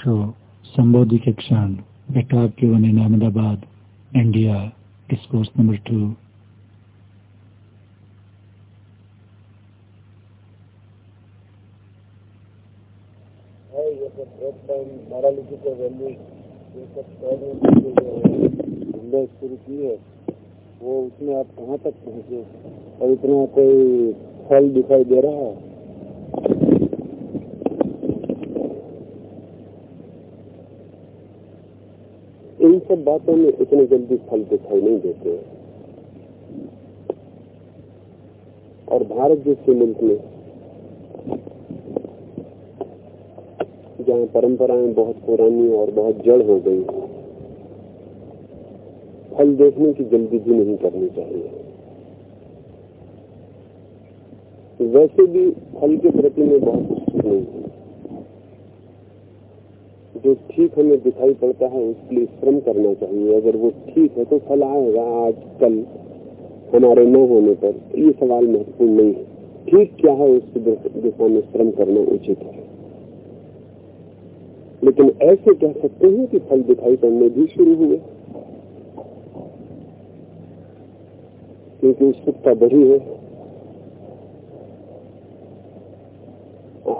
Metro संबोधि के क्षण बेटाब के one Ahmedabad, India discourse number two. की है, वो उसमें आप कहाँ तक पहुँचे? और इतना कोई फल दिखाई दे रहा है? इन सब बातों में इतने जल्दी फल दिखाई नहीं देते। और भारत जैसे मुल्क में, जहाँ परंपराएँ बहुत पुरानी और बहुत जड़ हो गई, फल देखने की जल्दी भी नहीं करनी चाहिए। वैसे भी फल के प्रति में बहुत उत्सुक नहीं हूँ। जो ठीक हमें दिखाई पड़ता है, उसके लिए श्रम करना चाहिए। अगर वो ठीक है तो फल आएगा आज, कल, हमारे न होने पर। ये सवाल महत्वपूर्ण नहीं है। ठीक क्या है, उसकी दिशा में श्रम करना उचित है। लेकिन ऐसे कह सकते हैं कि फल दिखाई पड़ने भी शुरू हुए। क्योंकि उत्सुकता बढ़ी है।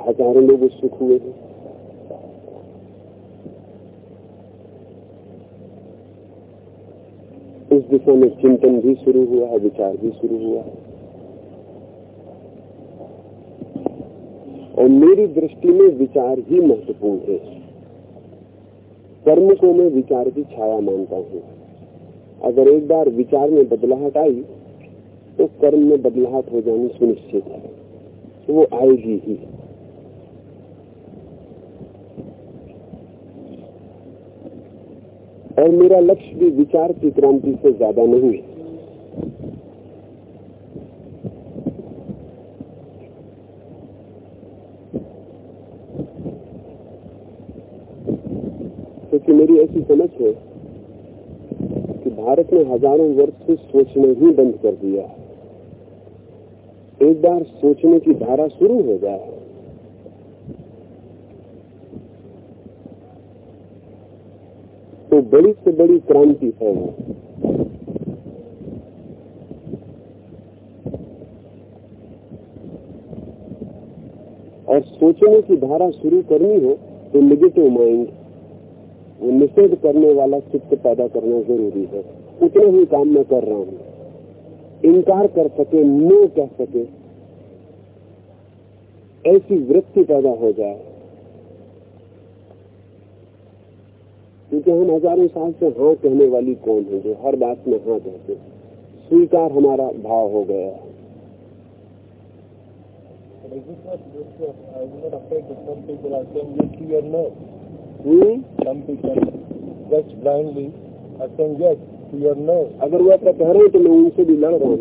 हज़ारों लोग उत्सुक हुए हैं। उस दिशा में चिंतन भी शुरू हुआ है, विचार भी शुरू हुआ है। और मेरी दृष्टि में विचार ही महत्वपूर्ण है। कर्म को मैं विचार की छाया मानता हूँ। अगर एक बार विचार में बदलाहट आई तो कर्म में बदलाहट हो जानी सुनिश्चित है। तो वो आएगी ही। और मेरा लक्ष्य भी विचार की क्रांति से ज़्यादा नहीं है। क्योंकि मेरी ऐसी समझ है कि भारत ने हज़ारों वर्ष से सोचने ही बंद कर दिया है। एक बार सोचने की धारा शुरू हो जाए। तो बड़ी से बड़ी क्रांति है वो। और सोचने की धारा शुरू करनी हो तो निगेटिव माइंड वो निषेध करने वाला चित्त पैदा करना ज़रूरी है। उतना ही काम मैं कर रहा हूँ। इनकार कर सके, नो कह सके, ऐसी वृत्ति पैदा हो जाए। क्योंकि हम हज़ारों साल से हाँ कहने वाली कौन है जो हर बात में हाँ कहते स्वीकार हमारा भाव हो गया है। अगर वो ऐसा कह रहे हैं तो मैं उनसे भी लड़ रहा हूँ।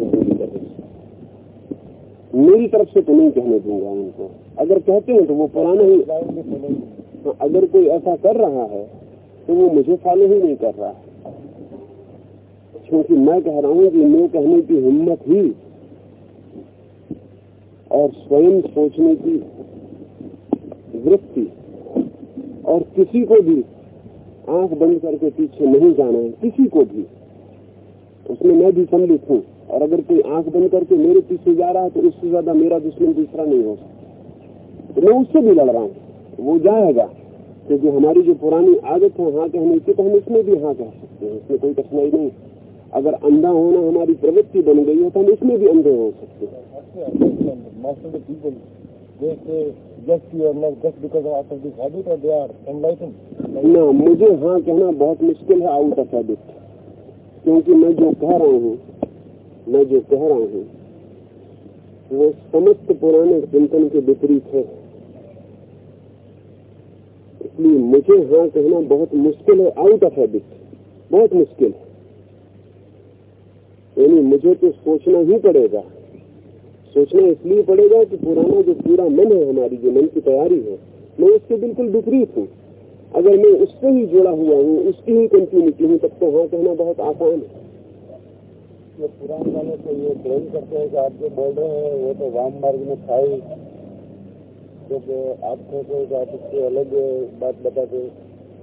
मेरी तरफ़ से तो नहीं कहने दूँगा उनको। अगर कहते हैं तो वो पुराना ही तो अगर कोई ऐसा कर रहा है तो वो मुझे फॉलो ही नहीं कर रहा क्योंकि मैं कह रहा हूँ कि मैं कहने की हिम्मत ही और स्वयं सोचने की वृत्ति और किसी को भी आँख बंद करके पीछे नहीं जाना है, किसी को भी। उसमें मैं भी सम्मिलित हूँ और अगर कोई आँख बंद करके मेरे पीछे जा रहा है तो उससे ज़्यादा मेरा दुश्मन दूसरा नहीं हो सकता। तो मैं उससे भी लड़ रहा हूँ, वो जाएगा। क्योंकि तो हमारी जो पुरानी आदत है हाँ कहने की तो हम इसमें भी हाँ कह सकते हैं इसमें कोई कठिनाई नहीं। अगर अंधा होना हमारी प्रवृत्ति बन गई है तो हम इसमें भी अंधे हो सकते हैं। ना मुझे हाँ कहना बहुत मुश्किल है आउट ऑफ़ हैबिट क्योंकि मैं जो कह रहा हूँ मैं जो कह रहा हूँ वो समस्त पुराने चिंतन के विपरीत है। इसलिए मुझे हाँ कहना बहुत मुश्किल है आउट ऑफ़ हैबिट बहुत मुश्किल है। यानी मुझे तो सोचना ही पड़ेगा। सोचना इसलिए पड़ेगा कि पुराना जो पूरा मन है हमारी, जो मन की तैयारी है, मैं उसके बिल्कुल विपरीत हूँ। अगर मैं उससे ही जुड़ा हुआ हूँ, उसकी ही कंटिन्यूटी हूँ, तब तो हाँ कहना बहुत आसान है। पुराने वाले तो ये क्लेम करते हैं कि आप जो बोल रहे हैं, वो तो वाम मार्ग में था ही। जब आप थे तो आप उससे अलग बात बताते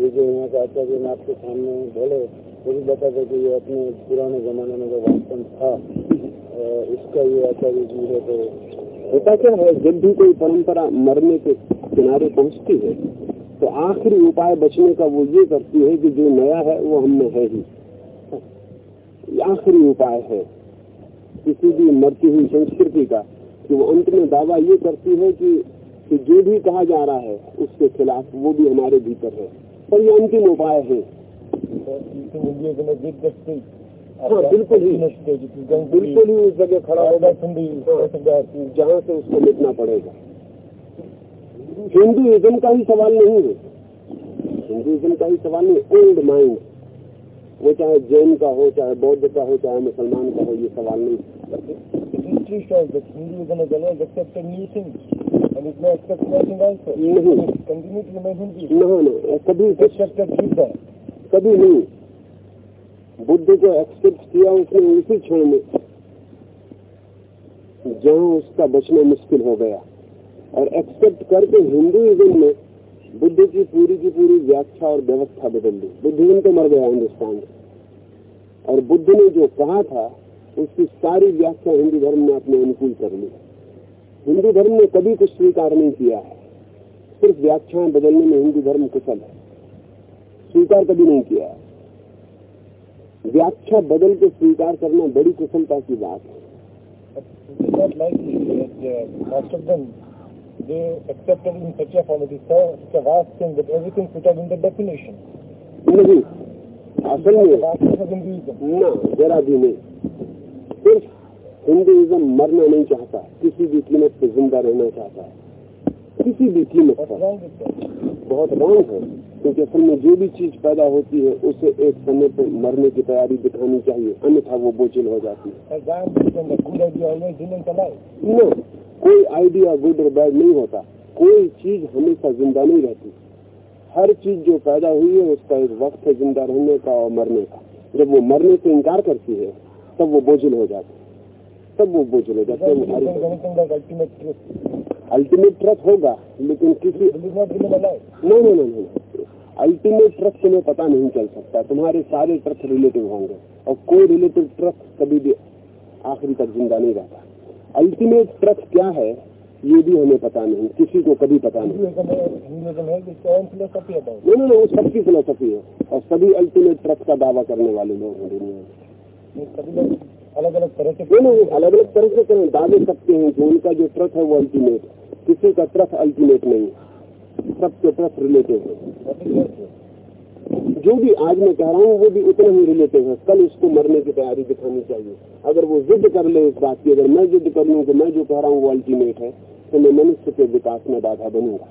ये जो यहाँ का आचार्य ने आपके सामने बोले वो भी बताते कि ये अपने पुराने जमाने में जो वास्तव था इसका ये आचार्य जी है तो होता क्या है जब भी कोई परंपरा मरने के किनारे पहुँचती है तो आखिरी उपाय बचने का वो ये करती है कि जो नया है वो हम में है ही। आखिरी उपाय है। किसी भी मरती हुई संस्कृति का कि वो अंत में दावा ये करती है कि, कि जो भी कहा जा रहा है, उसके खिलाफ वो भी हमारे भीतर है। पर ये अंतिम उपाय है। हाँ बिल्कुल ही। बिल्कुल ही उस जगह खड़ा होगा। जहाँ से उसको मिटना पड़ेगा। हिंदुइज्म का ही सवाल नहीं है। हिंदुइज्म का ही सवाल नहीं ओल्ड माइंड वो चाहे जैन का हो, चाहे बौद्ध का हो, चाहे मुसलमान का हो, ये सवाल नहीं। कभी कभी नहीं। बुद्ध को एक्सेप्ट किया उसने उसी क्षण में। जहाँ उसका बचना मुश्किल हो गया। और एक्सेप्ट करके हिंदुइज्म में बुद्ध की पूरी की पूरी व्याख्या और व्यवस्था बदल दी। बुद्धिज्म तो मर गया हिंदुस्तान। और बुद्ध ने जो कहा था उसकी सारी व्याख्या हिंदू धर्म ने अपने अनुकूल कर ली। हिंदू धर्म ने कभी कुछ स्वीकार नहीं किया है। सिर्फ़ व्याख्याएँ बदलने में हिंदू धर्म कुशल है। स्वीकार कभी नहीं किया है। व्याख्या बदल के स्वीकार करना बड़ी कुशलता की बात है। They accepted in such a form. It is so, such a vast thing that everything fitted in the definition. नहीं असल में ना जरा भी नहीं। हिंदुइज्म मरना नहीं चाहता किसी भी कीमत पे ज़िंदा रहना चाहता है। किसी भी कीमत पर बहुत रॉन्ग है क्योंकि असल में जो भी चीज़ पैदा होती है उसे एक समय पर मरने की तैयारी दिखानी चाहिए अन्यथा वो बोझिल हो जाती है। न कोई आइडिया गुड और बैड नहीं होता। कोई चीज़ हमेशा ज़िंदा नहीं रहती। हर चीज़ जो पैदा हुई है उसका एक वक्त है ज़िंदा रहने का और मरने का। जब वो मरने से इनकार करती है तब वो बोझिल हो जाती है। तब वो जाते हैं अल्टीमेट ट्रस्ट होगा लेकिन किसी नहीं नहीं नहीं अल्टीमेट ट्रस्ट तुम्हें पता नहीं चल सकता। तुम्हारे सारे ट्रस्ट रिलेटिव होंगे। और कोई रिलेटिव ट्रस्ट कभी भी आखिरी तक ज़िंदा नहीं रहता। अल्टीमेट ट्रस्ट क्या है ये भी हमें पता नहीं। किसी को कभी पता नहीं। नहीं नहीं वो सबकी फिलोसफी है। और सभी अल्टीमेट ट्रस्ट का दावा करने वाले लोग हैं दुनिया में अलग अलग तरह से नहीं नहीं अलग अलग तरह से करें। दावे सकते हैं कि उनका जो ट्रस्ट है वो अल्टीमेट किसी का ट्रस्ट अल्टीमेट नहीं। सबके ट्रस्ट रिलेटिव है। जो भी आज मैं कह रहा हूँ, वो भी उतना ही रिलेटिव है। कल उसको मरने की तैयारी दिखानी चाहिए। अगर वो जिद कर ले इस बात की, अगर मैं जिद कर लूँ कि मैं जो कह रहा हूँ, वो अल्टीमेट है। तो मैं मनुष्य के विकास में बाधा बनूँगा।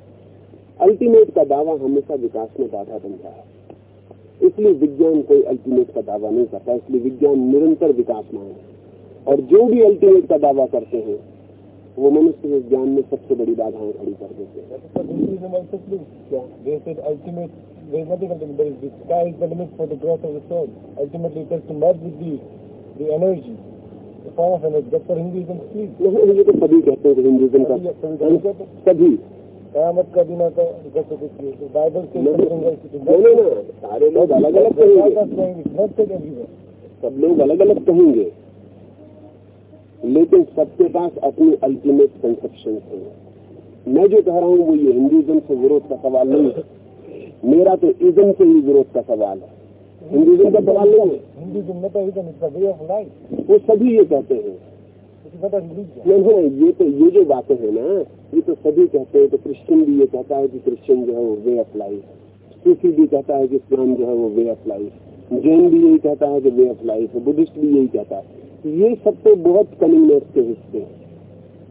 अल्टीमेट का दावा हमेशा विकास में बाधा बनता है। इसलिए विज्ञान कोई अल्टीमेट का दावा नहीं करता इसलिए विज्ञान निरंतर विकास में है। और जो भी अल्टीमेट का दावा करते हैं वो मनुष्य विज्ञान में सबसे बड़ी बाधाएँ खड़ी कर देते हैं। हिंदुज्म तो सभी कहते हैं हिंदुज्म का सभी। कयामत का दिन आता जैसे कुछ बाइबल से सारे लोग अलग अलग कहेंगे। सब लोग अलग अलग कहेंगे। लेकिन सबके पास अपनी अल्टीमेट कंसेप्शन है। मैं जो कह रहा हूँ वो ये हिंदुइज्म से विरोध का सवाल नहीं है। मेरा तो इज्म से ही विरोध का सवाल है। हिंदुइज्म का सवाल नहीं है। हिंदुइज्म में तो इज्म वो सभी ये कहते हैं। नहीं नहीं ये तो ये जो बातें है ना, ये तो सभी कहते हैं तो क्रिश्चियन भी ये कहता है कि क्रिश्चियन जो है वो वे ऑफ़ लाइफ सूफी भी कहता है कि इस्लाम जो है वो वे ऑफ़ लाइफ जैन भी यही कहता है कि वे ऑफ़ लाइफ बुद्धिस्ट भी यही कहता है। ये सब तो बहुत कमिंगनेस के हिस्से हैं।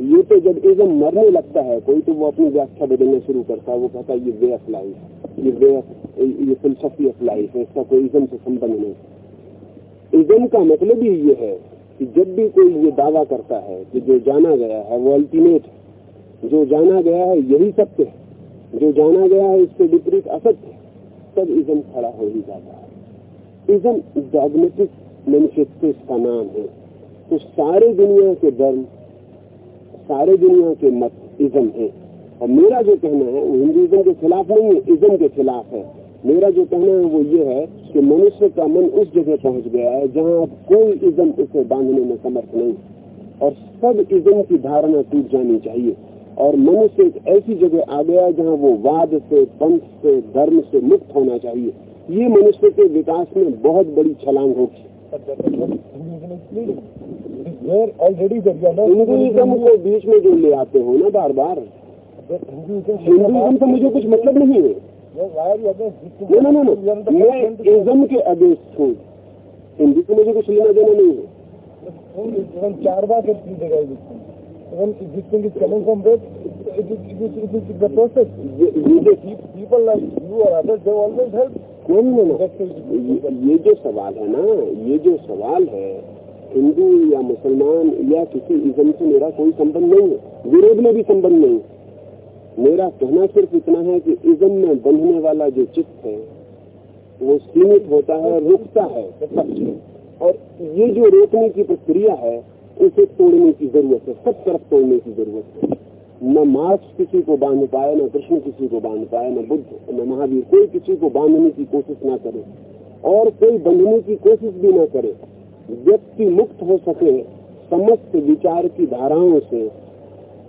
ये तो जब इज्म मरने लगता है, कोई तो वो अपनी व्याख्या बदलना शुरू करता है, वो कहता है, ये वे ऑफ़ लाइफ ये वे ऑफ़ ये फिलोसफी ऑफ़ लाइफ है। इसका कोई इज्म से संबंध नहीं इज्म का मतलब ही ये है कि जब भी कोई ये दावा करता है कि जो जाना गया है, वो अल्टीमेट है। जो जाना गया है, यही सत्य है। जो जाना गया है इसके विपरीत असत्य है। तब इज्म खड़ा हो ही जाता है। इज्म डॉगमेटिक मैनिफेस्टो इसका नाम है। तो सारे दुनिया के धर्म, सारे दुनिया के मत इज्म है। और मेरा जो कहना है, वो हिंदुइज्म के खिलाफ नहीं है, इज्म के खिलाफ है। मेरा जो कहना है, वो ये है कि मनुष्य का मन उस जगह पहुँच गया है जहाँ कोई इज्म उसे बांधने में समर्थ नहीं। और सब इज्म की धारणा टूट जानी चाहिए। और मनुष्य एक ऐसी जगह आ गया जहाँ वो वाद से, पंथ से, धर्म से मुक्त होना चाहिए। ये मनुष्य के विकास में बहुत बड़ी छलांग होगी। हिंदुइज्म को बीच में जो ले आते हो ना बार बार? हिंदुइज्म से मुझे कुछ मतलब नहीं है। नहीं नहीं नहीं मैं इज्म के अगेंस्ट हूँ। हिंदी से मुझे कुछ लेना देना नहीं है। चार बार existing is ये जो सवाल है ना, ये जो सवाल है, हिंदू या मुसलमान या किसी इज्म से मेरा कोई संबंध नहीं है। विरोध में भी संबंध नहीं मेरा कहना सिर्फ़ इतना है कि इज्म में बंधने वाला जो चित्त है, वो सीमित होता है, रुकता है, और ये जो रोकने की प्रक्रिया है, उसे तोड़ने की ज़रूरत है, सब तरफ़ तोड़ने की ज़रूरत है। न मार्क्स किसी को बाँध पाए, न कृष्ण किसी को बाँध पाए, न बुद्ध, न महावीर, कोई किसी को बांधने की कोशिश ना करे, और कोई बंधने की कोशिश भी ना करे। व्यक्ति मुक्त हो सके, समस्त विचार की धाराओं से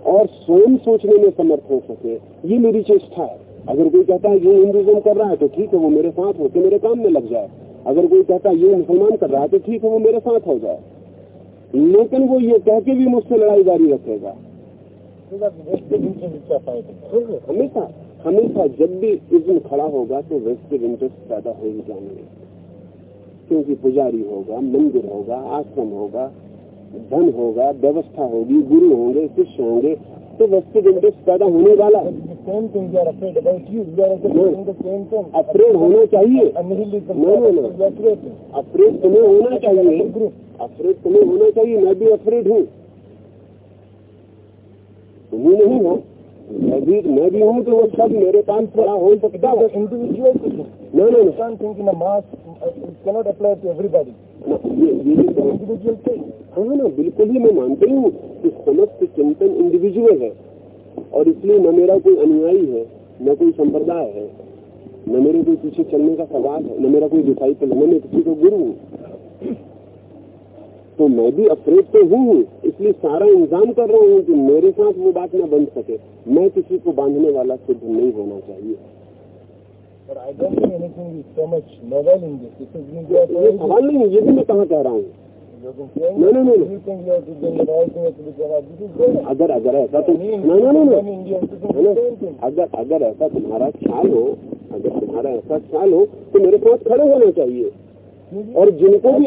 और स्वयं सोचने में समर्थ हो सके। ये मेरी चेष्टा है। अगर कोई कहता है ये हिंदुज्म कर रहा है तो ठीक है, वो मेरे साथ हो के मेरे काम में लग जाए। अगर कोई कहता है ये मुसलमान कर रहा है तो ठीक है, वो मेरे साथ हो जाए। लेकिन वो ये कह के भी मुझसे लड़ाई जारी रखेगा। हमेशा हमेशा जब भी इज्म खड़ा होगा तो वेस्टेड इंटरेस्ट पैदा हो ही जाएँगे क्योंकि पुजारी होगा, मंदिर होगा, आश्रम होगा धन होगा व्यवस्था होगी गुरु होंगे शिष्य होंगे तो वेस्टेड इंटरेस्ट पैदा होने वाला है। अफ्रेड होना चाहिए। अप्रेड तुम्हें होना चाहिए। अप्रेड तुम्हें होना चाहिए। मैं भी अप्रेड हूँ। तुम्हें नहीं हो। मैं भी मैं भी हूँ तो वो सब मेरे पास खड़ा हो सकता है। इंडिविजुअल नहीं नहीं thinking mass cannot apply to everybody individual हाँ ना, बिल्कुल ही मैं मानती हूँ कि समस्त चिंतन इंडिविजुअल है। और इसलिए न मेरा कोई अनुयायी है, न कोई संप्रदाय है, न मेरे कोई पीछे चलने का सवाल है, न मेरा कोई डिसाइपल है मैं किसी को गुरु हूँ। तो मैं भी अफ्रेड तो हूँ, इसलिए सारा इंतज़ाम कर रहा हूँ कि मेरे साथ वो बात न बन सके। मैं किसी को बांधने वाला सिद्ध नहीं होना चाहिए। ये सवाल नहीं ये भी मैं कहाँ कह रहा हूँ? नहीं नहीं नहीं अगर अगर ऐसा तो नहीं नहीं नहीं अगर अगर ऐसा तुम्हारा ख्याल हो अगर तुम्हारा ऐसा ख्याल हो तो मेरे साथ खड़े होना चाहिए। और जिनको भी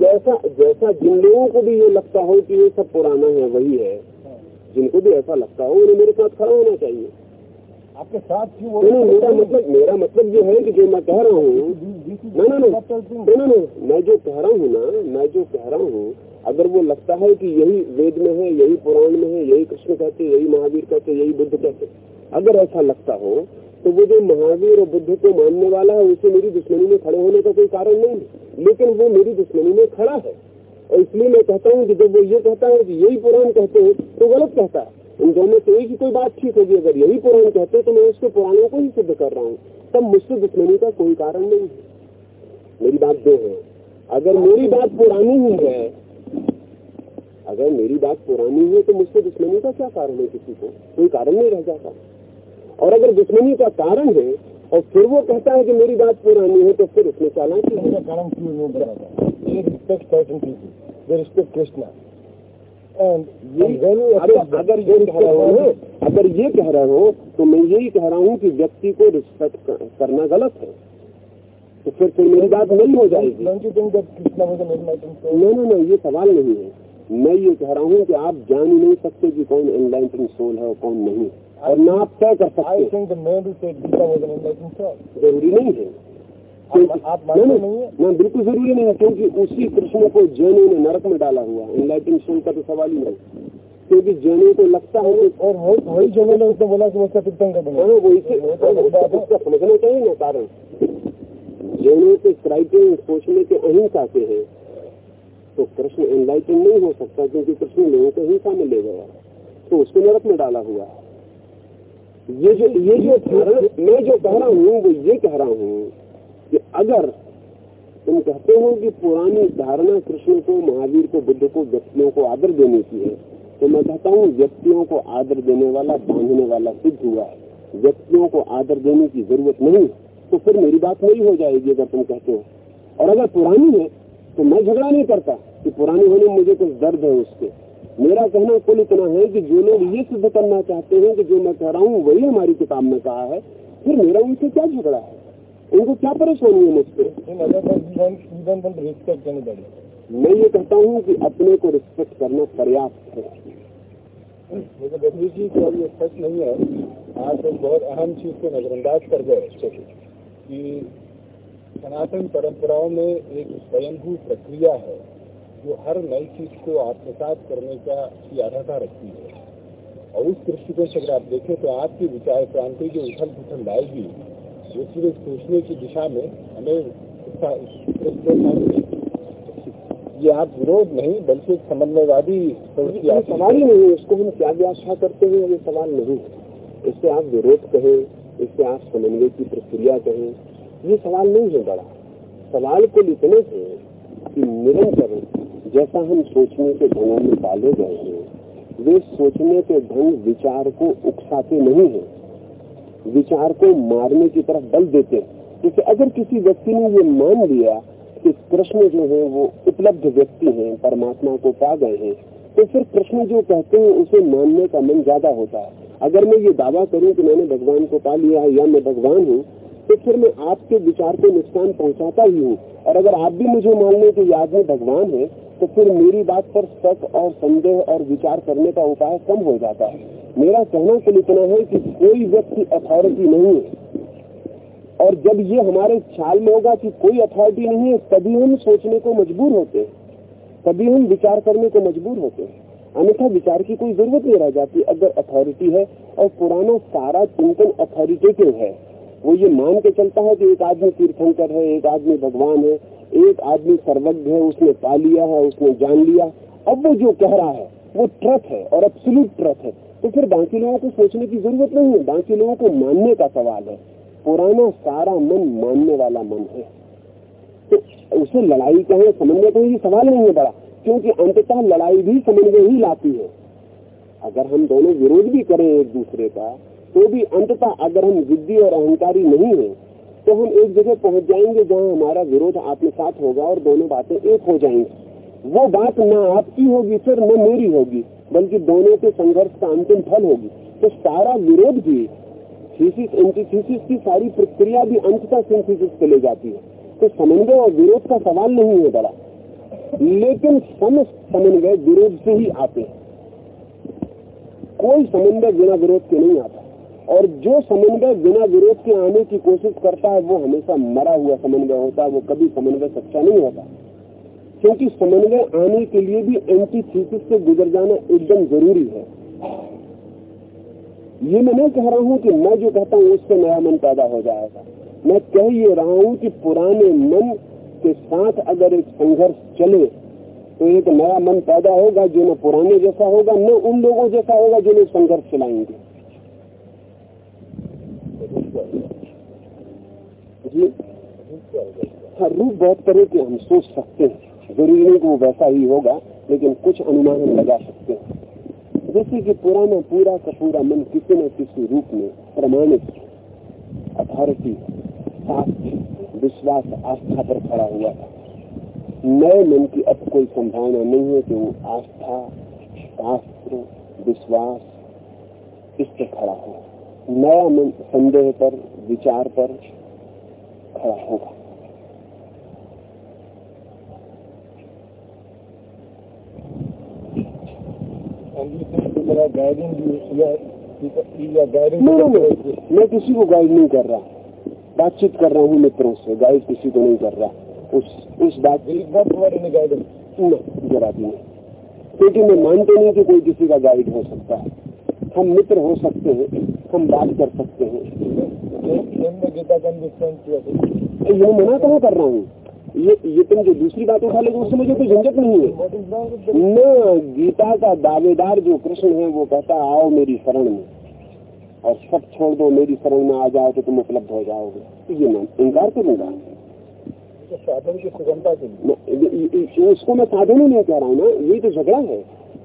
जैसा जैसा जिन लोगों को भी ये लगता हो कि ये सब पुराना है वही है। जिनको भी ऐसा लगता हो उन्हें मेरे साथ खड़ा होना चाहिए। आपके साथ क्यों नहीं मेरा मतलब मेरा मतलब ये है कि जो मैं कह रहा हूँ नहीं नहीं नहीं मैं जो कह रहा हूँ ना मैं जो कह रहा हूँ अगर वो लगता है कि यही वेद में है यही पुराण में है यही कृष्ण कहते यही महावीर कहते यही बुद्ध कहते अगर ऐसा लगता हो तो वो जो महावीर और बुद्ध को मानने वाला है उसे मेरी दुश्मनी में खड़े होने का कोई कारण नहीं है। लेकिन वो मेरी दुश्मनी में खड़ा है। और इसलिए मैं कहता हूँ कि जब वो ये कहता है कि यही पुराण कहते हैं तो गलत कहता है। इन दोनों से एक ही कोई बात ठीक होगी? अगर यही पुराण कहते तो मैं उसके पुराणों को ही सिद्ध कर रहा हूँ। तब मुझसे दुश्मनी का कोई कारण नहीं है। मेरी बात दो है। अगर मेरी बात पुरानी ही है, अगर मेरी बात पुरानी है तो मुझसे दुश्मनी का क्या कारण है किसी को? कोई कारण नहीं रह जाता। और अगर दुश्मनी का कारण है, और फिर वो कहता है कि मेरी बात पुरानी है तो फिर उसमें चालाकी कारण क्यों नहीं बना रिस्पेक्ट रिस्पेक्ट कृष्णा अगर ये कह रहे हो अगर ये कह रहे हो तो मैं यही कह रहा हूँ कि व्यक्ति को रिस्पेक्ट करना गलत है। तो फिर फिर मेरी बात नहीं हो जाएगी। नहीं नहीं ये सवाल नहीं है। मैं ये कह रहा हूँ कि आप जान ही नहीं सकते कि कौन एनलाइटिंग सोल है और कौन नहीं। और ना आप तय कर सकते। ज़रूरी नहीं है। आप नहीं है? बिल्कुल ज़रूरी नहीं है क्योंकि उसी कृष्ण को जैनों ने नरक में डाला हुआ एनलाइटिंग सोल का तो सवाल ही नहीं। क्योंकि जैनों को लगता है और वही जैनों ने उसने बोला कि उसका तीर्थंकर बना हाँ वो इसे उसका समझना चाहिए ना कारण। जैनों के क्राइटेरियन सोचने के अहिंसा के हैं। तो कृष्ण एनलाइटिंग नहीं हो सकता क्योंकि कृष्ण लोगों को हिंसा में ले गया। तो उसको नरक में डाला हुआ है। ये जो ये जो मैं जो कह रहा हूँ वो ये कह रहा हूँ कि अगर तुम कहते हो कि पुरानी धारणा कृष्ण को, महावीर को, बुद्ध को, व्यक्तियों को आदर देने की है तो मैं कहता हूँ व्यक्तियों को आदर देने वाला, बांधने वाला सिद्ध हुआ है। व्यक्तियों को आदर देने की ज़रूरत नहीं तो फिर मेरी बात नहीं हो जाएगी अगर तुम कहते हो। और अगर पुरानी है तो मैं झगड़ा नहीं करता कि पुरानी होने में मुझे कुछ दर्द है उसके मेरा कहना कुल इतना है कि जो लोग ये सिद्ध करना चाहते हैं कि जो मैं कह रहा हूँ, वही हमारी किताब में कहा है, फिर मेरा उनसे क्या झगड़ा है? उनको क्या परेशानी है मुझसे? मैं ये कहता हूँ कि अपने को रिस्पेक्ट करना पर्याप्त है। जी को ये सच नहीं है। आप एक बहुत अहम चीज़ को नजरअंदाज कर गए कि सनातन परंपराओं में एक स्वयंभू प्रक्रिया है जो हर नई चीज़ को आत्मसात करने का की अर्हता रखती है। और उस दृष्टिकोण से अगर आप देखें तो आपकी विचार क्रांति जो उथल पुथल लाएगी सिर्फ़ सोचने की दिशा में हमें ये आप विरोध नहीं बल्कि एक समन्वयवादी सवाल ही नहीं है इसको हम क्या व्याख्या करते हैं ये सवाल नहीं है। इससे आप विरोध कहें इससे आप समन्वय की प्रक्रिया कहें ये सवाल नहीं है बड़ा। सवाल को इतने है कि निरंतर जैसा हम सोचने के ढंगों में डाले गए हैं वे सोचने के ढंग विचार को उकसाते नहीं है। विचार को मारने की तरफ़ बल देते हैं। जैसे अगर किसी व्यक्ति ने ये मान लिया कि कृष्ण जो है वो उपलब्ध व्यक्ति हैं, परमात्मा को पा गए हैं तो फिर कृष्ण जो कहते हैं उसे मानने का मन ज़्यादा होता है। अगर मैं ये दावा करूँ कि मैंने भगवान को पा लिया है या मैं भगवान हूँ तो फिर मैं आपके विचार को नुकसान पहुंचाता ही हूँ। और अगर आप भी मुझे मान लें कि ये आदमी भगवान है तो फिर मेरी बात पर शक और संदेह और विचार करने का उपाय कम हो जाता है। मेरा कहना कुल इतना है कि कोई व्यक्ति अथॉरिटी नहीं है। और जब ये हमारे ख्याल में होगा कि कोई अथॉरिटी नहीं है, तभी हम सोचने को मजबूर होते हैं। तभी हम विचार करने को मजबूर होते हैं। अन्यथा विचार की कोई ज़रूरत नहीं रह जाती अगर अथॉरिटी है और पुराना सारा चिंतन अथॉरिटेटिव है। वो ये मान के चलता है कि एक आदमी तीर्थंकर है, एक आदमी भगवान है, एक आदमी सर्वज्ञ है, उसने पा लिया है, उसने जान लिया। अब वो जो कह रहा है, वो ट्रथ है और एब्सोल्यूट ट्रथ है। तो फिर बाकी लोगों को सोचने की ज़रूरत नहीं है। बाकी लोगों को मानने का सवाल है। पुराना, सारा मन मानने वाला मन है। तो उसे लड़ाई कहें समन्वय कहें ये सवाल नहीं है बड़ा, क्योंकि अंततः लड़ाई भी समन्वय ही लाती है। अगर हम दोनों विरोध भी करें एक दूसरे का तो भी अंततः अगर हम जिद्दी और अहंकारी नहीं है तो हम एक जगह पहुँच जाएँगे जहाँ हमारा विरोध आत्मसात होगा और दोनों बातें एक हो जाएँगी। वो बात न आपकी होगी, फिर न मेरी होगी। बल्कि दोनों के संघर्ष का अंतिम फल होगी। तो सारा विरोध भी थीसिस एंटीथीसिस की सारी प्रक्रिया भी अंततः सिंथेसिस पे ले जाती है। तो समन्वय और विरोध का सवाल नहीं है बड़ा। लेकिन सम समन्वय विरोध से ही आते हैं। कोई समन्वय बिना विरोध के नहीं आता। और जो समन्वय बिना विरोध के आने की कोशिश करता है, वो हमेशा मरा हुआ समन्वय होता है, वो कभी समन्वय सच्चा नहीं होता। क्योंकि समन्वय आने के लिए भी एंटी थीसिस से गुजर जाना एकदम ज़रूरी है। ये मैं नहीं कह रहा हूँ कि मैं जो कहता हूँ उससे नया मन पैदा हो जाएगा। मैं कह ये रहा हूँ कि पुराने मन के साथ अगर एक संघर्ष चले तो एक नया मन पैदा होगा जो न पुराने जैसा होगा, न उन लोगों जैसा होगा जो लोग संघर्ष चलाएँगे। रूप बहुत तरह के हम सोच सकते हैं। ज़रूरी नहीं कि वो वैसा ही होगा, लेकिन कुछ अनुमान लगा सकते हैं। जैसे कि पुराना, पूरा का पूरा मन किसी न किसी रूप में प्रमाणित अथॉरिटी विश्वास, आस्था पर खड़ा हुआ था। नए मन की अब कोई संभावना नहीं है कि वो आस्था, शास्त्र, विश्वास इस पर खड़ा हो। नया मन संदेह पर, विचार पर खड़ा होगा। मैं किसी को गाइड नहीं कर रहा। बातचीत कर रहा हूँ मित्रों से। गाइड किसी को नहीं कर रहा। उस उस बात गाइडेंस जरा भी नहीं। क्योंकि मैं मानते नहीं कि कोई किसी का गाइड हो सकता है। हम मित्र हो सकते हैं। हम बात कर सकते हैं। ये मना कहा कर रहा हूँ? ये ये तुम जो दूसरी बात उठा ले उससे मुझे कोई झंझट नहीं है। न गीता का दावेदार जो कृष्ण है वो कहता आओ मेरी शरण में। और सब छोड़ दो मेरी शरण में आ जाओ तो तुम उपलब्ध हो जाओगे। ये मैं इनकार करूँगा। तो साधन की सुगमता के लिए। मैं- ये- ये- उसको मैं साधन ही नहीं कह रहा हूँ ना। यही तो झगड़ा है।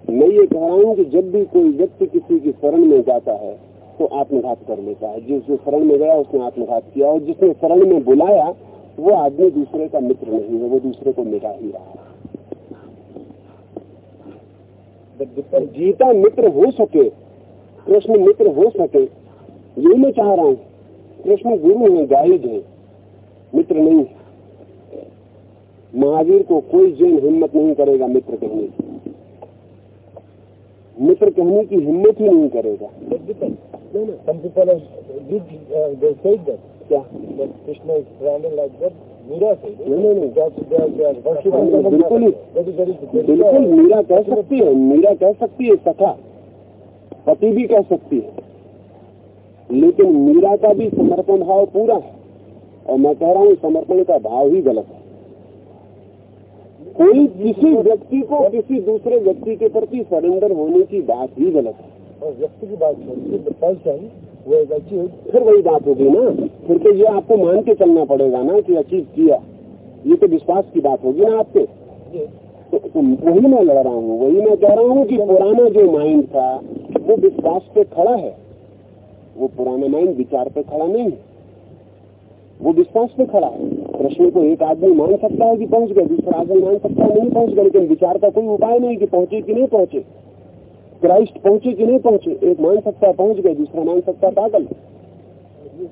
मैं ये कह रहा हूँ कि जब भी कोई व्यक्ति किसी की शरण में जाता है तो आत्मघात कर लेता है। जिस शरण में गया उसने आत्मघात किया। और जिसने शरण में बुलाया वो आदमी दूसरे का मित्र नहीं है, वो दूसरे को मिटा ही रहा है। गीता मित्र हो सके, कृष्ण मित्र हो सके यही मैं चाह रहा हूँ, कृष्ण गुरु है गाइड है, मित्र नहीं महावीर को कोई जैन हिम्मत नहीं करेगा मित्र कहने की। मित्र कहने की हिम्मत ही नहीं करेगा। बिल्कुल मीरा कह सकती है मीरा कह सकती है सखा पति भी कह सकती है। लेकिन मीरा का भी समर्पण भाव पूरा है। और मैं कह रहा हूँ समर्पण का भाव ही गलत है। कोई किसी व्यक्ति को किसी दूसरे व्यक्ति के प्रति सरेंडर होने की बात ही गलत है। और व्यक्ति की बात who has achieved फिर वही बात होगी ना। फिर तो ये आपको मान के चलना पड़ेगा ना कि अचीव किया। ये तो विश्वास की बात होगी ना आपके। तो, तो वही मैं लड़ रहा हूँ वही मैं कह रहा हूँ कि पुराना जो माइंड था वो विश्वास पे खड़ा है। वो पुराना माइंड विचार पे खड़ा नहीं है। वो विश्वास पे खड़ा है। प्रश्न को एक आदमी मान सकता है कि पहुँच गए दूसरा आदमी मान सकता है नहीं पहुँच गए लेकिन विचार का कोई उपाय नहीं कि पहुँचे कि नहीं पहुँचे। क्राइस्ट पहुँचे कि नहीं पहुँचे? एक मान सकता पहुँच गए दूसरा मान सकता पागल।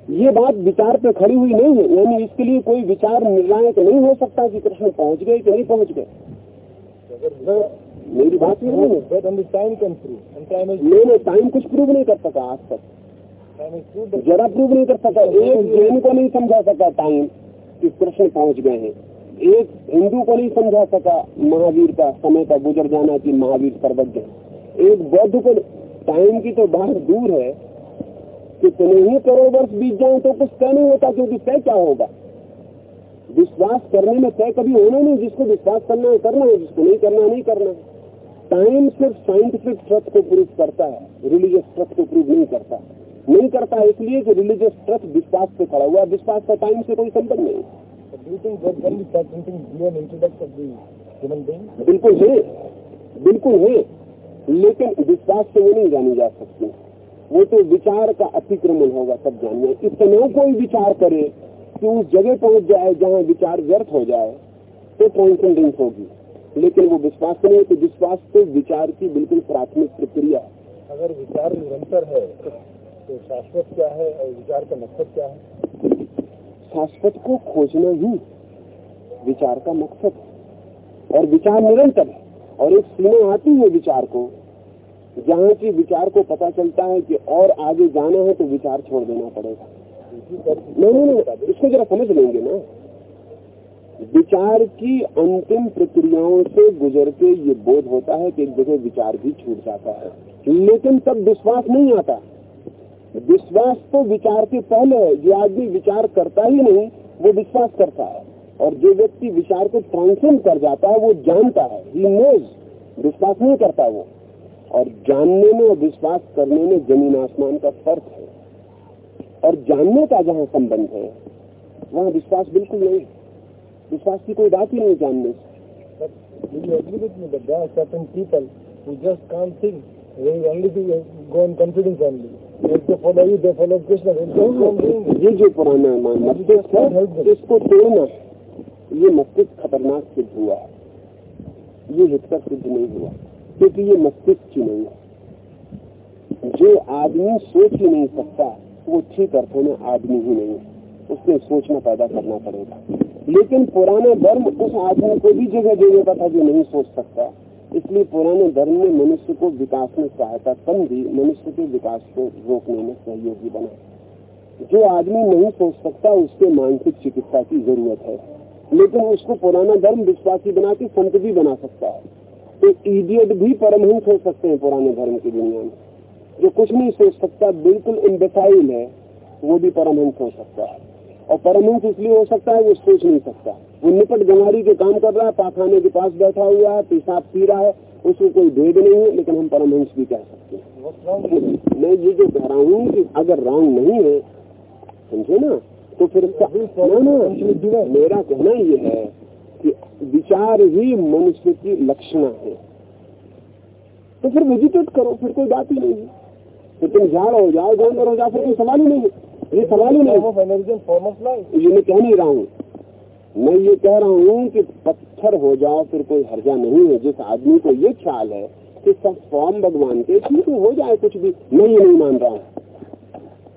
ये बात विचार पे खड़ी हुई नहीं है। यानी इसके लिए कोई विचार निर्णायक नहीं हो सकता कि कृष्ण पहुँच गए कि नहीं पहुँच गए। मेरी बात ये नहीं है। मैंने टाइम कुछ प्रूव नहीं कर सका आज तक। जरा प्रूव नहीं कर सका। एक जैन को नहीं समझा सका टाइम कि कृष्ण पहुँच गए हैं। एक हिंदू को नहीं समझा सका महावीर का समय का गुजर जाना कि महावीर सर्वज्ञ हैं। एक बौद्ध को टाइम की तो बात दूर है कितने ही करोड़ वर्ष बीत जाए तो कुछ तय नहीं होता क्योंकि तय क्या होगा? विश्वास करने में तय कभी होना नहीं जिसको विश्वास करना है करना है जिसको नहीं करना है नहीं करना है। टाइम सिर्फ़ साइंटिफिक ट्रथ को प्रूव करता है रिलीजियस ट्रथ को प्रूव नहीं करता। नहीं करता है इसलिए कि रिलीजियस ट्रथ विश्वास पे खड़ा हुआ। विश्वास का टाइम से कोई संबंध नहीं। बिल्कुल है। बिल्कुल है। लेकिन विश्वास से वो नहीं जानी जा सकती। वो तो विचार का अतिक्रमण होगा सब जानिए। इतना कोई विचार करे कि उस जगह पहुँच जाए जहाँ विचार व्यर्थ हो जाए तो ट्रांसेंडेंस होगी? लेकिन वो विश्वास नहीं है, तो विश्वास तो विचार की बिल्कुल प्राथमिक प्रक्रिया। अगर विचार निरंतर है तो शाश्वत क्या है और विचार का मकसद क्या है? शाश्वत को खोजना ही विचार का मकसद है। और विचार निरंतर है। और एक सीमा आती है विचार को। जहाँ की विचार को पता चलता है कि और आगे जाना है तो विचार छोड़ देना पड़ेगा। नहीं नहीं, इसको जरा समझ लेंगे ना। विचार की अंतिम प्रक्रियाओं से गुजर के ये बोध होता है कि एक जगह विचार भी छूट जाता है। लेकिन तब विश्वास नहीं आता। विश्वास तो विचार के पहले है, जो आदमी विचार करता ही नहीं, वो विश्वास करता है। और जो व्यक्ति विचार को ट्रांसफॉर्म कर जाता है वो जानता है। ही मोज विश्वास नहीं करता वो। और जानने में और विश्वास करने में ज़मीन आसमान का फ़र्क है। और जानने का जहाँ संबंध है वहाँ विश्वास बिल्कुल नहीं। विश्वास की कोई बात ही नहीं जानने हाँ, ये जो पुराना मानना इसको तोड़ना ये मस्तिष्क खतरनाक सिद्ध हुआ है। ये हितकर सिद्ध नहीं हुआ, क्योंकि ये मस्तिष्क ही नहीं है। जो आदमी सोच ही नहीं सकता, वो ठीक अर्थों में आदमी ही नहीं है। उसने सोचना पैदा करना पड़ेगा। लेकिन पुराने धर्म उस आदमी को भी जगह दे देता था जो नहीं सोच सकता। इसलिए पुराने धर्म ने मनुष्य को विकास में सहायता कम दी, मनुष्य के विकास को रोकने में सहयोगी बना। जो आदमी नहीं सोच सकता, उसके मानसिक चिकित्सा की ज़रूरत है। लेकिन उसको पुराना धर्म विश्वासी बना के संत भी बना सकता है। तो इडियट भी परमहंस हो सकते हैं पुराने धर्म की दुनिया में। जो कुछ नहीं सोच सकता बिल्कुल इम्बेसाइल है वो भी परमहंस हो सकता है। और परमहंस इसलिए हो सकता है वो सोच नहीं सकता। वो निपट गंवारी के काम कर रहा है पाखाने के पास बैठा हुआ है पेशाब पी रहा है उसको कोई भेद नहीं है लेकिन हम परमहंस भी कह सकते हैं। मैं ये जो कह रहा हूँ कि अगर रॉन्ग नहीं है तो फिर ना। ना मेरा कहना ये है कि विचार ही मनुष्य की लक्षणा है। तो फिर मेडिटेट करो फिर कोई बात ही नहीं है। फिर तुम झाड़ हो जाओ जानवर हो जाओ फिर कोई सवाल ही नहीं है। ये सवाल ही नहीं ये मैं कह नहीं रहा हूँ। मैं ये कह रहा हूँ कि पत्थर हो जाओ फिर कोई हर्जा नहीं है। जिस आदमी को ये ख्याल है कि सब फॉर्म भगवान के ठीक हो जाए कुछ भी। मैं ये नहीं मान रहा हूँ।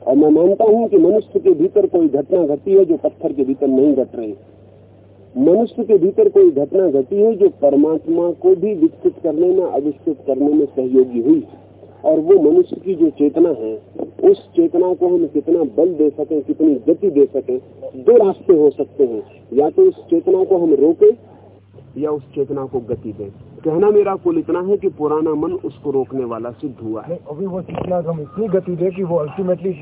और मैं मानता हूँ कि मनुष्य के भीतर कोई घटना घटी है जो पत्थर के भीतर नहीं घट रही। मनुष्य के भीतर कोई घटना घटी है जो परमात्मा को भी विकसित करने में अविकसित करने में सहयोगी हुई। और वो मनुष्य की जो चेतना है, उस चेतना को हम कितना बल दे सकें, कितनी गति दे सकें, दो रास्ते हो सकते हैं। या तो उस चेतना को हम रोके, या उस चेतना को गति दें। कहना मेरा कुल इतना है कि पुराना मन उसको रोकने वाला सिद्ध हुआ है। अभी वो चेतना हम इतनी गति दे कि वो अल्टीमेटली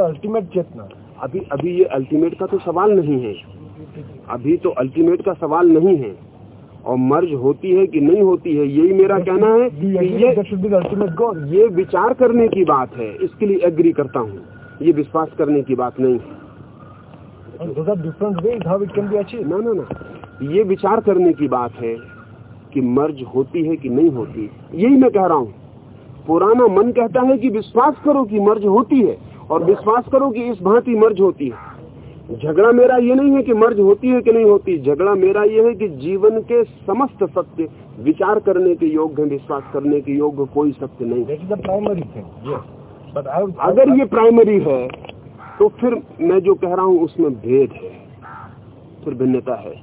अल्टीमेट चेतना अभी अभी ये अल्टीमेट का तो सवाल नहीं है। अभी तो अल्टीमेट का सवाल नहीं है। और मर्ज होती है कि नहीं होती है यही मेरा कहना है कि ये ये विचार करने की बात है इसके लिए एग्री करता हूँ। ये विश्वास करने की बात नहीं है। ना ना ना। ये विचार करने की बात है कि मर्ज होती है कि नहीं होती। यही मैं कह रहा हूँ। पुराना मन कहता है कि विश्वास करो कि मर्ज होती है और विश्वास करो कि इस भांति मर्ज होती है। झगड़ा मेरा ये नहीं है कि मर्ज होती है कि नहीं होती। झगड़ा मेरा ये है कि जीवन के समस्त सत्य विचार करने के योग्य विश्वास करने के योग्य कोई सत्य नहीं। प्राइमरी अगर ये प्राइमरी है तो फिर मैं जो कह रहा हूँ उसमें भेद है फिर भिन्नता है।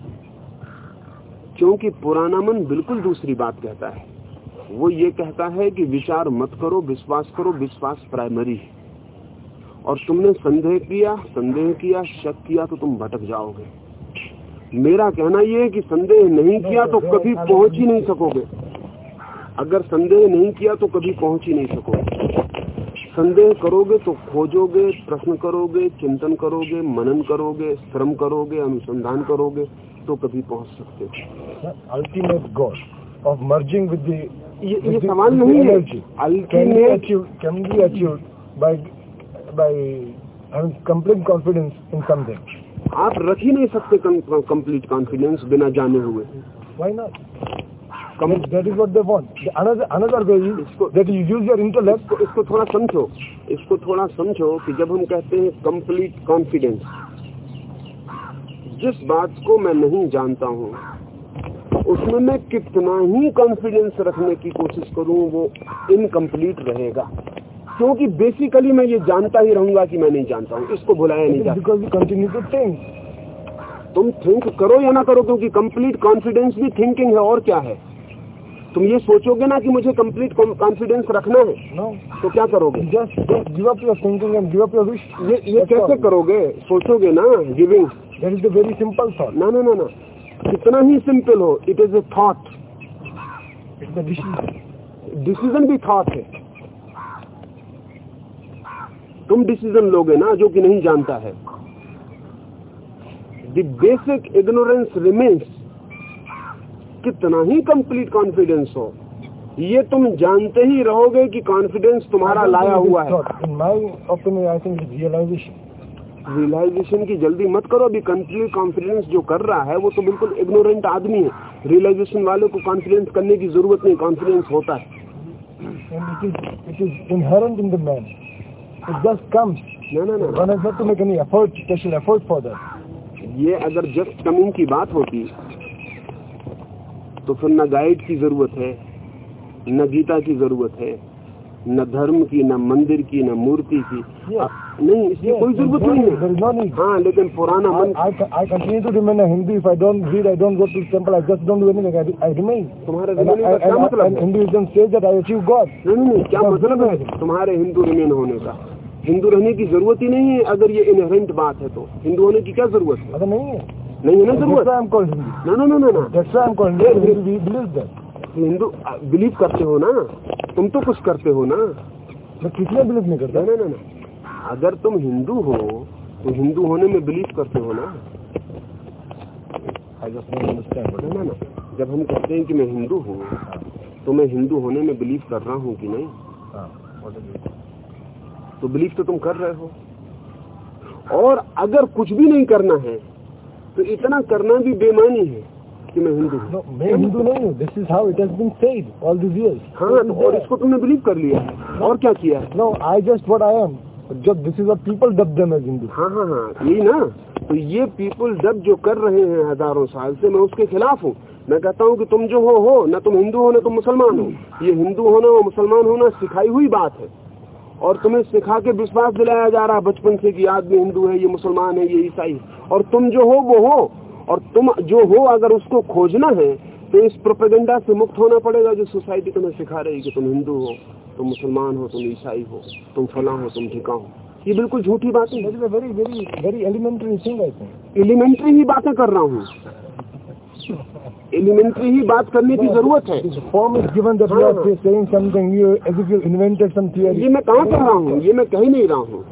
क्योंकि पुराना मन बिल्कुल दूसरी बात कहता है। वो ये कहता है कि विचार मत करो, विश्वास करो, विश्वास प्राइमरी है। और तुमने संदेह किया संदेह किया, शक किया तो तुम भटक जाओगे। मेरा कहना यह है कि संदेह नहीं किया तो कभी पहुँच ही नहीं सकोगे। अगर संदेह नहीं किया तो कभी पहुँच ही नहीं सकोगे। संदेह करोगे तो खोजोगे प्रश्न करोगे चिंतन करोगे मनन करोगे श्रम करोगे अनुसंधान करोगे तो कभी पहुँच सकते हो। Ultimate god of merging with ये, ये सवाल नहीं है। Ultimate can be achieve by having complete confidence in something. आप रख ही नहीं सकते कंप्लीट कॉन्फिडेंस बिना जाने हुए। Why not? That is what they want. Another another way is that you use your intellect. इसको, इसको थोड़ा समझो इसको थोड़ा समझो कि जब हम कहते हैं कंप्लीट कॉन्फिडेंस जिस बात को मैं नहीं जानता हूँ उसमें मैं कितना ही कॉन्फिडेंस रखने की कोशिश करूँ वो इनकम्प्लीट रहेगा क्योंकि बेसिकली मैं ये जानता ही रहूँगा कि मैं नहीं जानता हूँ इसको भुलाया नहीं जाता कंटिन्यू टू थिंक तुम थिंक करो या ना करो क्योंकि कंप्लीट कॉन्फिडेंस भी थिंकिंग है और क्या है तुम ये सोचोगे ना कि मुझे कंप्लीट कॉन्फिडेंस रखना है? No. तो क्या करोगे? Give up your thinking and give up your wish ये ये कैसे करोगे? सोचोगे ना giving that is the very simple thought ना ना ना ना. कितना ही सिंपल हो it is thought a decision decision भी थॉट है. तुम डिसीज़न लोगे ना जो कि नहीं जानता है. द बेसिक इग्नोरेंस रिमेन्स कितना ही कंप्लीट कॉन्फिडेंस हो ये तुम जानते ही रहोगे कि कॉन्फिडेंस तुम्हारा लाया हुआ है। रियलाइजेशन की जल्दी मत करो अभी कंप्लीट कॉन्फिडेंस जो कर रहा है वो तो बिल्कुल इग्नोरेंट आदमी है। रियलाइजेशन वाले को कॉन्फिडेंस करने की ज़रूरत नहीं कॉन्फिडेंस होता है. ये अगर जस्ट कमिंग की बात होती तो फिर न गाइड की ज़रूरत है न गीता की ज़रूरत है न धर्म की न मंदिर की न मूर्ति की. नहीं इसकी कोई ज़रूरत नहीं है। हाँ लेकिन पुराना मन I continue to remain Hindu if I don't read I don't go to temple I just don't do anything I remain तुम्हारे रिमेन का क्या मतलब है? Hinduism says that I achieve God नहीं नहीं क्या मतलब है? तुम्हारे हिंदू रिमेन होने का। हिंदू रहने की ज़रूरत ही नहीं है अगर ये इनहेरेंट बात है तो। हिंदू होने की क्या ज़रूरत है? अगर नहीं है। नहीं है ना ज़रूरत ना ना ना ना हिंदू बिलीव करते हो ना? तुम तो कुछ करते हो ना? मैं कितने बिलीव नहीं करता? ना ना ना अगर तुम हिंदू हो तो हिंदू होने में बिलीव करते हो ना? ना ना जब हम कहते हैं कि मैं हिंदू हूँ तो मैं हिंदू होने में बिलीव कर रहा हूँ कि नहीं? तो बिलीव तो तुम कर रहे हो। और अगर कुछ भी नहीं करना है तो इतना करना भी बेमानी है कि मैं हिंदू हूँ। No, मैं हिंदू नहीं हूँ। This is how it has been said all this years हाँ तो और इसको तुमने बिलीव कर लिया। है और क्या किया? है no I just what I am जब this is a people dub them as Hindu हाँ हाँ हाँ यही ना। तो ये पीपल डब जो कर रहे हैं हज़ारों साल से मैं उसके खिलाफ हूँ। मैं कहता हूँ कि तुम जो हो हो न तुम हिंदू हो न तुम मुसलमान हो। ये हिंदू होना और मुसलमान होना सिखाई हुई बात है। और तुम्हें सिखा के विश्वास दिलाया जा रहा है बचपन से कि आदमी हिंदू है ये मुसलमान है ये ईसाई है। और तुम जो हो वो हो। और तुम जो हो अगर उसको खोजना है तो इस प्रोपेगेंडा से मुक्त होना पड़ेगा जो सोसाइटी तुम्हें सिखा रही कि तुम हिंदू हो तुम मुसलमान हो तुम ईसाई हो तुम फला हो तुम ठिका हो। ये बिल्कुल झूठी बातें that is very very very elementary thing elementary ही बातें कर रहा हूँ। एलिमेंट्री ही बात करने की ज़रूरत है। हाँ। मैं कहाँ कर रहा हूँ? ये मैं कहीं नहीं रहा हूँ।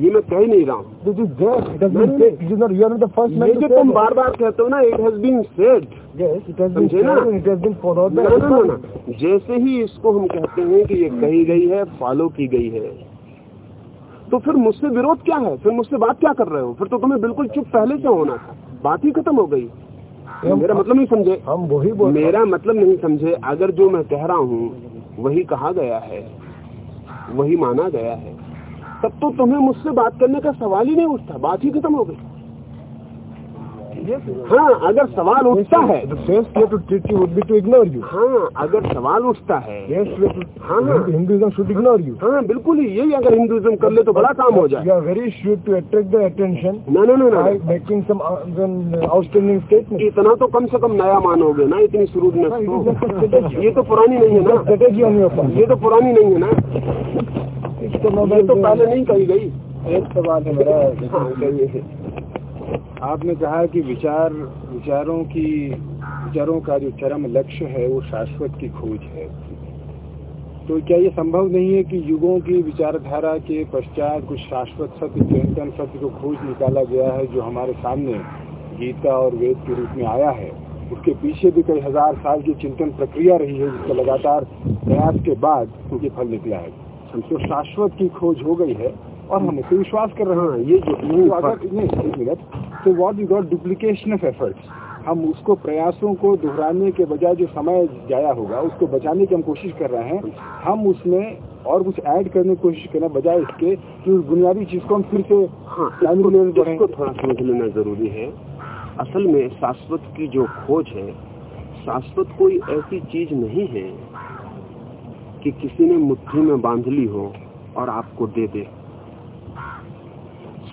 ये मैं कहीं नहीं रहा हूँ। जो तुम बार बार कहते हो ना इट हैज़ बीन सेड जैसे ही इसको हम कहते हैं कि ये कही गई है फॉलो की गई है तो फिर मुझसे विरोध क्या है? फिर मुझसे बात क्या कर रहे हो? फिर तो तुम्हें बिल्कुल चुप पहले से होना था। बात ही खत्म हो गई। मेरा मतलब नहीं समझे। हम वही बोल मेरा मतलब नहीं समझे। अगर जो मैं कह रहा हूँ वही कहा गया है वही माना गया है तब तो तुम्हें मुझसे बात करने का सवाल ही नहीं उठता। बात ही खत्म हो गई। हाँ अगर सवाल उठता है हाँ, अगर सवाल उठता है हिंदुइज्म शुड इग्नोर यू हाँ। बिल्कुल ही यही अगर हिंदुइज्म कर ले तो बड़ा काम हो जाए। Very sure to attract the attention making some standing statement इतना तो कम से कम नया मानोगे ना इतनी शुरू में तो। ये तो पुरानी नहीं है ना। स्ट्रेटेजी ये तो पुरानी नहीं है ना। तो पहले नहीं कही गई। एक सवाल है मेरा हाँ। आपने कहा कि विचार, विचारों की, विचारों का जो चरम लक्ष्य है, वो शाश्वत की खोज है। तो क्या ये संभव नहीं है कि युगों की विचारधारा के पश्चात कुछ शाश्वत सत्य चिंतन सत्य को खोज निकाला गया है, जो हमारे सामने गीता और वेद के रूप में आया है? उसके पीछे भी कई हज़ार साल की चिंतन प्रक्रिया रही है, जिसका लगातार प्रयास के बाद ये फल निकला है। तो शाश्वत की खोज हो गई है और हम उसे विश्वास कर रहे हैं ये जो तो तो what you got duplication of efforts हम उसको प्रयासों को दोहराने के बजाय जो समय जाया होगा उसको बचाने की हम कोशिश कर रहे हैं। हम उसमें और कुछ ऐड करने की कोशिश करना बजाय इसके कि उस बुनियादी चीज़ को हम फिर से हाँ थोड़ा समझ लेना ज़रूरी है। असल में शाश्वत की जो खोज है शाश्वत कोई ऐसी चीज़ नहीं है कि किसी ने मुट्ठी में बाँध ली हो और आपको दे दे।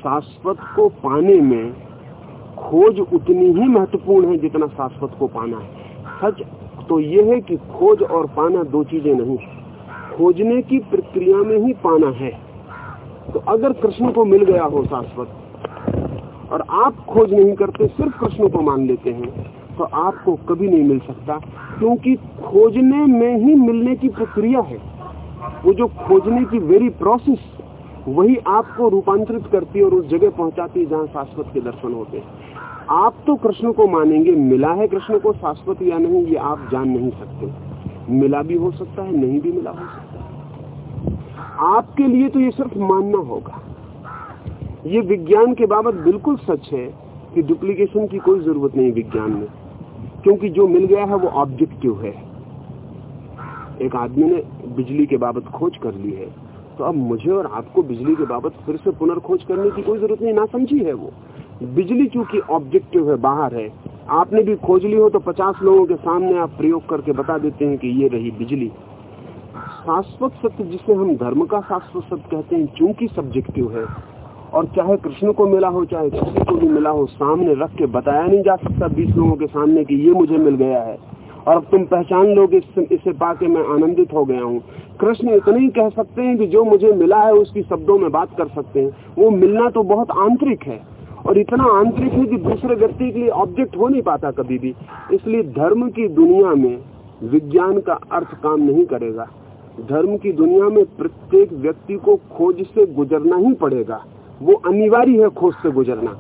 शाश्वत को पाने में खोज उतनी ही महत्वपूर्ण है जितना शाश्वत को पाना है। सच तो ये है कि खोज और पाना दो चीज़ें नहीं, खोजने की प्रक्रिया में ही पाना है। तो अगर कृष्ण को मिल गया हो शाश्वत, और आप खोज नहीं करते, सिर्फ़ कृष्ण को मान लेते हैं तो आपको कभी नहीं मिल सकता, क्योंकि खोजने में ही मिलने की प्रक्रिया है। वो जो खोजने की वेरी प्रोसेस वही आपको रूपांतरित करती है और उस जगह पहुंचाती है जहाँ शाश्वत के दर्शन होते हैं। आप तो कृष्ण को मानेंगे, मिला है कृष्ण को शाश्वत या नहीं, ये आप जान नहीं सकते। मिला भी हो सकता है, नहीं भी मिला हो सकता आपके लिए तो ये सिर्फ़ मानना होगा। ये विज्ञान के बाबत बिल्कुल सच है कि डुप्लीकेशन की कोई ज़रूरत नहीं विज्ञान में, क्योंकि जो मिल गया है वो ऑब्जेक्टिव है। एक आदमी ने बिजली के बाबत खोज कर ली है। तो अब मुझे और आपको बिजली के बाबत फिर से पुनर्खोज करने की कोई ज़रूरत नहीं ना समझी है वो। बिजली चूँकि ऑब्जेक्टिव है, बाहर है। आपने भी खोज ली हो तो पचास लोगों के सामने आप प्रयोग करके बता देते हैं कि ये रही बिजली। शाश्वत सत्य जिसे हम धर्म का शाश्वत सत्य कहते हैं, चूँकि सब्जेक्टिव है। और चाहे कृष्ण को मिला हो, चाहे किसी को भी मिला हो, सामने रख के बताया नहीं जा सकता बीस लोगों के सामने कि ये मुझे मिल गया है। और अब तुम पहचान लोगे इस, इसे पाके मैं आनंदित हो गया हूँ। कृष्ण इतना ही कह सकते हैं कि जो मुझे मिला है उसकी शब्दों में बात कर सकते हैं। वो मिलना तो बहुत आंतरिक है और इतना आंतरिक है कि दूसरे व्यक्ति के लिए ऑब्जेक्ट हो नहीं पाता कभी भी। इसलिए धर्म की दुनिया में विज्ञान का अर्थ काम नहीं करेगा। धर्म की दुनिया में प्रत्येक व्यक्ति को खोज से गुजरना ही पड़ेगा। वो अनिवार्य है खोज से गुजरना।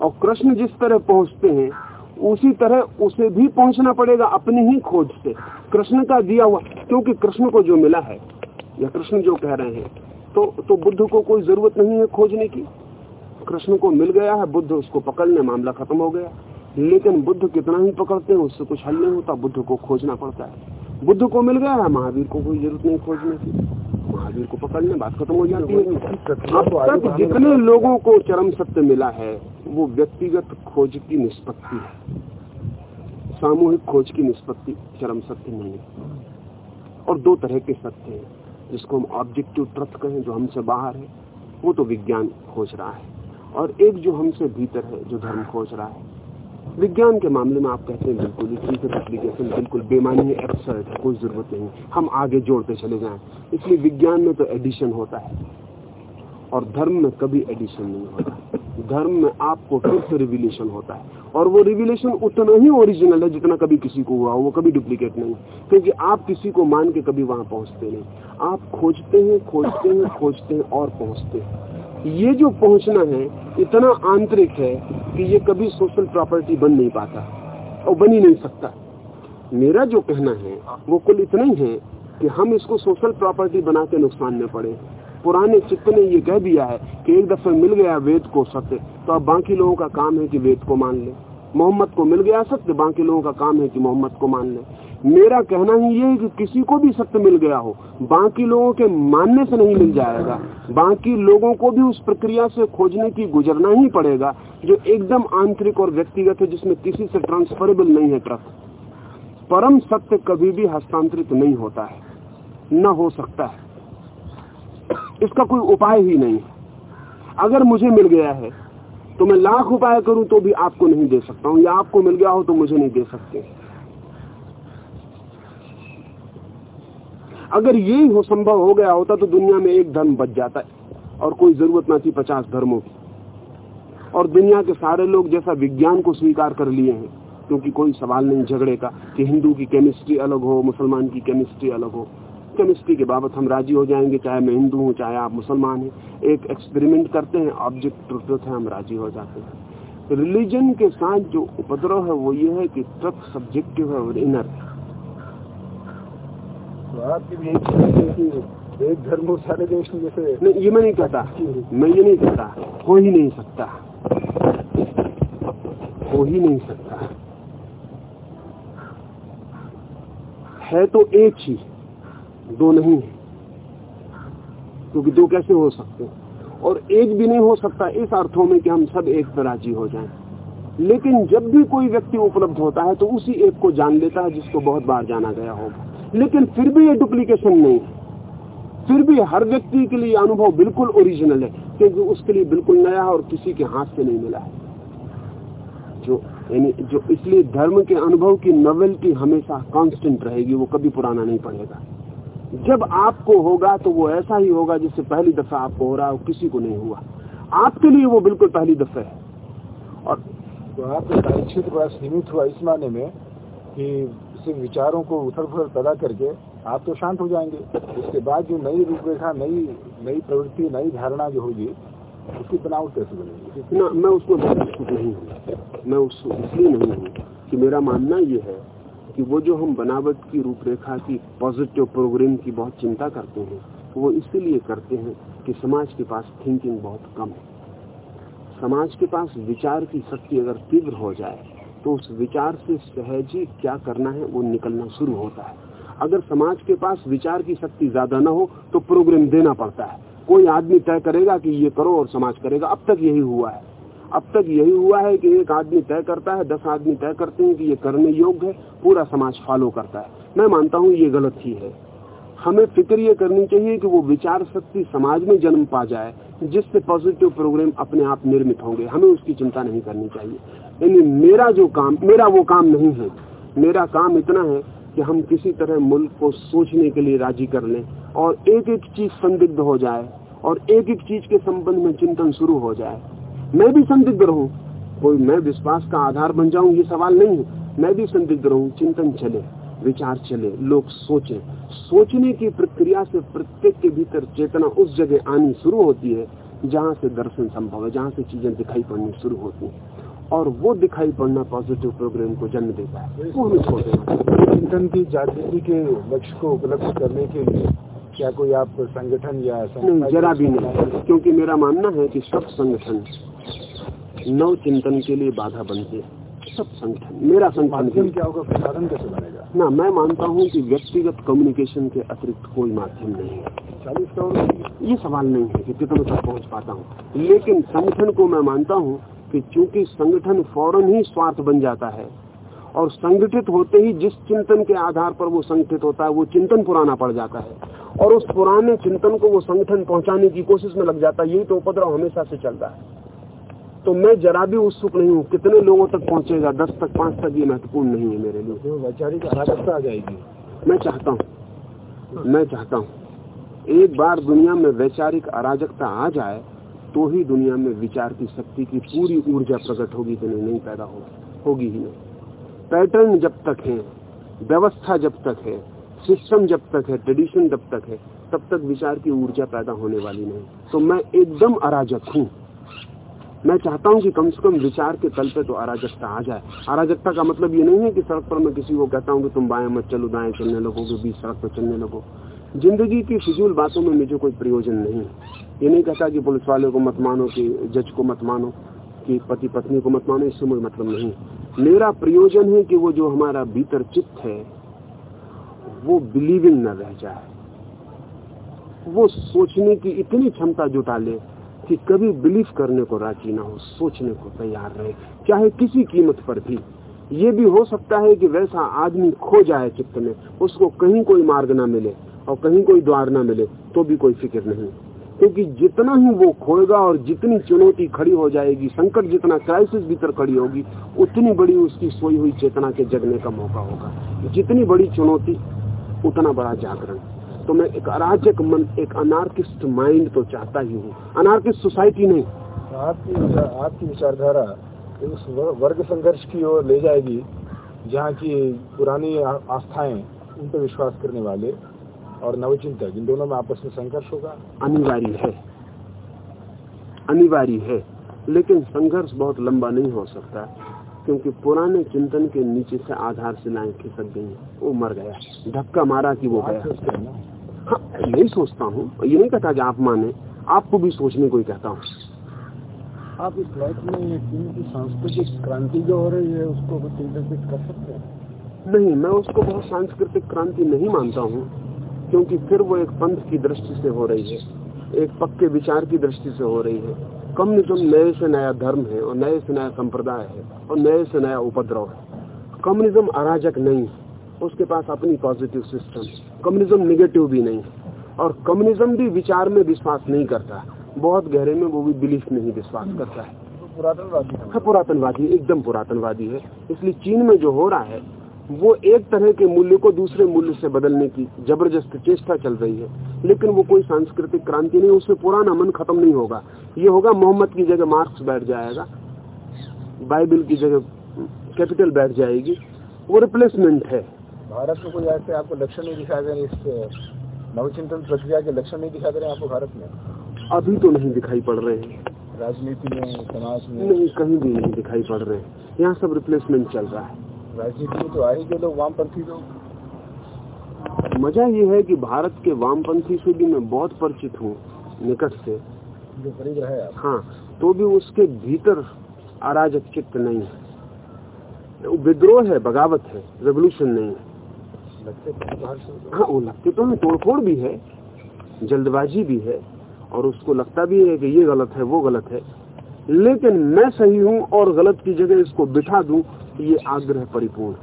और कृष्ण जिस तरह पहुँचते हैं उसी तरह उसे भी पहुँचना पड़ेगा अपनी ही खोज से। कृष्ण का दिया हुआ, क्योंकि कृष्ण को जो मिला है, या कृष्ण जो कह रहे हैं तो तो बुद्ध को कोई ज़रूरत नहीं है खोजने की। कृष्ण को मिल गया है, बुद्ध उसको पकड़ने, मामला खत्म हो गया। लेकिन बुद्ध कितना ही पकड़ते हैं, उससे कुछ हल नहीं होता, बुद्ध को खोजना पड़ता है। बुद्ध को मिल गया है, महावीर को कोई ज़रूरत नहीं खोजने की। महावीर को पकड़ने बात खत्म हो जाती है। अब तक जितने लोगों को चरम सत्य मिला है वो व्यक्तिगत खोज की निष्पत्ति है। सामूहिक खोज की निष्पत्ति चरम सत्य नहीं है। और दो तरह के सत्य हैं जिसको हम ऑब्जेक्टिव ट्रथ कहें जो हमसे बाहर है वो तो विज्ञान खोज रहा है। और एक जो हमसे भीतर है जो धर्म खोज रहा है विज्ञान के मामले में आप कहते हैं, बिल्कुल एप्लीकेशन बिल्कुल बेमानी है एब्सर्ड है, कोई ज़रूरत नहीं। हम आगे जोड़ते चले जाएँ। इसलिए विज्ञान में तो एडिशन होता है और धर्म में कभी एडिशन नहीं होता। धर्म में आपको फिर से रिविलेशन होता है। और वो रिविलेशन उतना ही ओरिजिनल है जितना कभी किसी को हुआ वो कभी डुप्लीकेट नहीं। क्योंकि आप किसी को मान के कभी वहाँ पहुँचते नहीं। आप खोजते हैं खोजते हैं खोजते हैं और पहुँचते हैं। ये जो पहुँचना है, इतना आंतरिक है कि ये कभी सोशल प्रॉपर्टी बन नहीं पाता और बन ही नहीं सकता। मेरा जो कहना है, वो कुल इतना ही है कि हम इसको सोशल प्रॉपर्टी बना के नुकसान में पड़े। पुराने चित्त ने ये कह दिया है कि एक दफे मिल गया वेद को सत्य तो अब बाकी लोगों का काम है कि वेद को मान ले। मोहम्मद को मिल गया सत्य, बाकी लोगों का काम है कि मोहम्मद को मान ले। मेरा कहना ही ये है कि किसी को भी सत्य मिल गया हो, बाकी लोगों के मानने से नहीं मिल जाएगा। बाकी लोगों को भी उस प्रक्रिया से खोजने की गुजरना ही पड़ेगा, जो एकदम आंतरिक और व्यक्तिगत है, जिसमें किसी से ट्रांसफरेबल नहीं है ट्रस्ट परम सत्य कभी भी हस्तांतरित नहीं होता है। न हो सकता है। इसका कोई उपाय ही नहीं अगर मुझे मिल गया है तो मैं लाख उपाय करूँ तो भी आपको नहीं दे सकता हूँ, या आपको मिल गया हो तो मुझे नहीं दे सकते। अगर यही हो संभव हो गया होता तो दुनिया में एक धर्म बच जाता है और कोई ज़रूरत ना थी पचास धर्मों की। और दुनिया के सारे लोग जैसा विज्ञान को स्वीकार कर लिए हैं, क्योंकि कोई सवाल नहीं झगड़े का कि हिंदू की केमिस्ट्री अलग हो, मुसलमान की केमिस्ट्री अलग हो। केमिस्ट्री के बाबत हम राज़ी हो जाएँगे, चाहे मैं हिंदू हूँ, चाहे आप मुसलमान हैं। एक एक्सपेरिमेंट करते हैं ऑब्जेक्ट ट्रुथ है हम राज़ी हो जाते हैं। रिलीजन के साथ जो उपद्रव है, वो ये है कि ट्रथ सब्जेक्टिव है और इनर है। एक धर्म सारे देश में जैसे नहीं, ये मैं नहीं कहता। मैं ये नहीं कहता। हो ही नहीं सकता। हो ही नहीं सकता। है तो एक ही दो नहीं है। क्योंकि दो कैसे हो सकते और एक भी नहीं हो सकता इस अर्थों में कि हम सब एक पर राज़ी हो जाएँ। लेकिन जब भी कोई व्यक्ति उपलब्ध होता है तो उसी एक को जान लेता है जिसको बहुत बार जाना गया होगा। लेकिन फिर भी ये डुप्लीकेशन नहीं है। फिर भी हर व्यक्ति के लिए अनुभव बिल्कुल ओरिजिनल है, क्योंकि उसके लिए बिल्कुल नया और किसी के हाथ से नहीं मिला है। जो, यानी जो इसलिए धर्म के अनुभव की नॉवेल्टी हमेशा कांस्टेंट रहेगी, वो कभी पुराना नहीं पड़ेगा। जब आपको होगा तो वो ऐसा ही होगा जिससे पहली दफ़ा आपको हो रहा है किसी को नहीं हुआ। आपके लिए वो बिल्कुल पहली दफ़ा है। और तो आपके सीमित हुआ इस माने में कि सिर्फ़ विचारों को उथल पुथल पैदा करके आप तो शांत हो जाएँगे। उसके बाद जो नई रूपरेखा, नई नई प्रवृत्ति, नई धारणा जो होगी, उसकी बनावट कैसे बनेगी? ना, मैं उसको नहीं हूँ। मैं उस, इसलिए नहीं हूँ कि मेरा मानना ये है कि वो जो हम बनावट की रूपरेखा की पॉजिटिव प्रोग्राम की बहुत चिंता करते हैं, वो इसीलिए करते हैं कि समाज के पास थिंकिंग बहुत कम है। समाज के पास विचार की शक्ति अगर तीव्र हो जाए तो उस विचार से सहज ही क्या करना है, वो निकलना शुरू होता है। अगर समाज के पास विचार की शक्ति ज़्यादा ना हो तो प्रोग्राम देना पड़ता है। कोई आदमी तय करेगा कि ये करो और समाज करेगा। अब तक यही हुआ है। अब तक यही हुआ है कि एक आदमी तय करता है, दस आदमी तय करते हैं कि ये करने योग्य है, पूरा समाज फॉलो करता है। मैं मानता हूँ ये गलत ही है। हमें फ़िक्र ये करनी चाहिए कि वो विचार शक्ति समाज में जन्म पा जाए। जिससे पॉजिटिव प्रोग्राम अपने आप निर्मित होंगे, हमें उसकी चिंता नहीं करनी चाहिए। यानी मेरा जो काम, मेरा वो काम नहीं है। मेरा काम इतना है कि हम किसी तरह मुल्क को सोचने के लिए राज़ी कर लें और एक एक चीज़ संदिग्ध हो जाए और एक एक चीज़ के संबंध में चिंतन शुरू हो जाए। मैं भी संदिग्ध रहूँ। कोई मैं विश्वास का आधार बन जाऊँ, ये सवाल नहीं है। मैं भी संदिग्ध रहूँ, चिंतन चले, विचार चले, लोग सोचे। सोचने की प्रक्रिया से प्रत्येक के भीतर चेतना उस जगह आनी शुरू होती है जहाँ से दर्शन संभव है जहाँ से चीज़ें दिखाई पड़नी शुरू होती है। और वो दिखाई पड़ना पॉजिटिव प्रोग्राम को जन्म देता है। वो हमें छोड़ देना चिंतन की जागृति के लक्ष्य को उपलब्ध करने के लिए क्या कोई आप संगठन या नहीं जरा भी नहीं। क्योंकि मेरा मानना है कि सब संगठन नव चिंतन के लिए बाधा बनते हैं। सब संगठन मेरा संगठन क्या होगा? प्रसारण कैसे ना, मैं मानता हूँ कि व्यक्तिगत कम्युनिकेशन के अतिरिक्त कोई माध्यम नहीं है। चालीस करोड़ ये सवाल नहीं है कि कितने तक पहुँच पाता हूँ। लेकिन संगठन को मैं मानता हूँ कि चूँकि संगठन फ़ौरन ही स्वार्थ बन जाता है, और संगठित होते ही जिस चिंतन के आधार पर वो संगठित होता है, वो चिंतन पुराना पड़ जाता है, और उस पुराने चिंतन को वो संगठन पहुँचाने की कोशिश में लग जाता है। यही तो उपद्रव हमेशा से चल रहा है। तो मैं जरा भी उत्सुक नहीं हूँ। कितने लोगों तक पहुँचेगा? दस तक पाँच तक ये महत्वपूर्ण नहीं है मेरे लिए। वैचारिक अराजकता आ जाएगी। मैं चाहता हूँ। मैं चाहता हूँ। एक बार दुनिया में वैचारिक अराजकता आ जाए तो ही दुनिया में विचार की शक्ति की पूरी ऊर्जा प्रकट होगी कि नहीं नहीं पैदा होगी होगी ही नहीं। पैटर्न जब तक है व्यवस्था जब तक है सिस्टम जब तक है ट्रेडिशन जब तक है तब तक विचार की ऊर्जा पैदा होने वाली नहीं। तो मैं एकदम अराजक हूँ। मैं चाहता हूँ कि कम से कम विचार के तल पे तो अराजकता आ जाए। अराजकता का मतलब ये नहीं है कि सड़क पर मैं किसी को कहता हूँ कि तुम बाएँ मत चलो, दाएँ चलने लगोगे बीच सड़क पर चलने लगो। ज़िंदगी की फिजूल बातों में मुझे कोई प्रयोजन नहीं ये नहीं कहता कि पुलिस वाले को मत मानो, कि जज को मत मानो, कि पति पत्नी को मत मानो, इससे मुझे मतलब नहीं मेरा प्रयोजन है कि वो जो हमारा भीतर चित्त है, वो बिलीविंग न रह जाए। वो सोचने की इतनी क्षमता जुटा ले कि कभी बिलीव करने को राज़ी ना हो, सोचने को तैयार रहे, चाहे किसी कीमत पर भी। ये भी हो सकता है कि वैसा आदमी खो जाए चित्त में, उसको कहीं कोई मार्ग ना मिले और कहीं कोई द्वार ना मिले तो भी कोई फ़िक्र नहीं। क्योंकि जितना ही वो खोएगा और जितनी चुनौती खड़ी हो जाएगी, संकट जितना क्राइसिस भीतर खड़ी होगी, उतनी बड़ी उसकी सोई हुई चेतना के जगने का मौका होगा। जितनी बड़ी चुनौती, उतना बड़ा जागरण। तो मैं एक अराजक मन एक अनार्किस्ट माइंड तो चाहता ही हूँ। अनार्किस्ट सोसाइटी नहीं। आपकी आपकी विचारधारा उस वर्ग संघर्ष की ओर ले जाएगी जहाँ की पुरानी आस्थाएँ उन पर विश्वास करने वाले और नवचिंतक इन दोनों में आपस में संघर्ष होगा। अनिवार्य है। अनिवार्य है। लेकिन संघर्ष बहुत लंबा नहीं हो सकता। क्योंकि पुराने चिंतन के नीचे से आधार शिलाएँ खिसक गई वो मर गया। धक्का मारा कि वो गया। हाँ यही सोचता हूँ। ये नहीं कहता कि आप माने। आपको भी सोचने को ही कहता हूँ। आप इस लाइफ में चीन की सांस्कृतिक क्रांति जो हो रही है उसको चिंतित कर सकते हैं? नहीं मैं उसको बहुत सांस्कृतिक क्रांति नहीं मानता हूँ क्योंकि फिर वो एक पंथ की दृष्टि से हो रही है। एक पक्के विचार की दृष्टि से हो रही है। कम्युनिज्म नए से नया धर्म है और नए से नया संप्रदाय है और नए से नया उपद्रव है। कम्युनिज्म अराजक नहीं है उसके पास अपनी पॉजिटिव सिस्टम कम्युनिज्म निगेटिव भी नहीं है और कम्युनिज्म भी विचार में विश्वास नहीं करता। बहुत गहरे में वो भी बिलीफ में ही विश्वास करता है। पुरातनवादी हाँ पुरातनवादी एकदम पुरातनवादी है। इसलिए चीन में जो हो रहा है वो एक तरह के मूल्य को दूसरे मूल्य से बदलने की ज़बरदस्त चेष्टा चल रही है। लेकिन वो कोई सांस्कृतिक क्रांति नहीं उसमें पुराना मन खत्म नहीं होगा। ये होगा मोहम्मद की जगह मार्क्स बैठ जाएगा बाइबल की जगह कैपिटल बैठ जाएगी वो रिप्लेसमेंट है। भारत में कोई ऐसे आपको लक्षण नहीं दिखाई दे इस नवचिंतन प्रक्रिया के लक्षण नहीं दिखाई दे रहे आपको भारत में? अभी तो नहीं दिखाई पड़ रहे हैं। राजनीति में समाज में? नहीं कहीं भी नहीं दिखाई पड़ रहे हैं। यहाँ सब रिप्लेसमेंट चल रहा है। तो ही लोग वामपंथी लोग। मज़ा ये है कि भारत के वामपंथी से भी मैं बहुत परिचित हूँ निकट से। जो करीब रहे आप। हाँ तो भी उसके भीतर अराजक चित्त नहीं है। विद्रोह है बगावत है रेवोल्यूशन नहीं है। हाँ वो लगते तो है तोड़फोड़ भी है जल्दबाजी भी है और उसको लगता भी है कि ये गलत है वो गलत है। लेकिन मैं सही हूँ और गलत की जगह इसको बिठा दूँ ये आग्रह परिपूर्ण।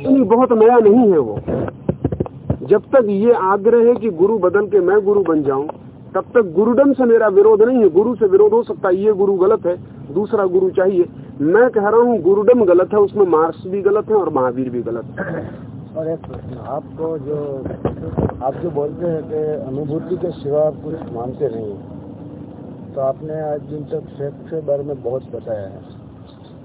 नहीं, बहुत नया नहीं है वो। जब तक ये आग्रह है कि गुरु बदल के मैं गुरु बन जाऊँ, तब तक गुरुडम से मेरा विरोध नहीं है। गुरु से विरोध हो सकता है, ये गुरु गलत है, दूसरा गुरु चाहिए। मैं कह रहा हूँ, गुरुडम गलत है, उसमें मार्क्स भी गलत है और महावीर भी गलत है। और एक प्रश्न, आपको जो, आप जो बोलते हैं कि अनुभूति के सिवा कुछ मानते नहीं तो आपने आज दिन तक सेक्स के बारे में बहुत बताया है।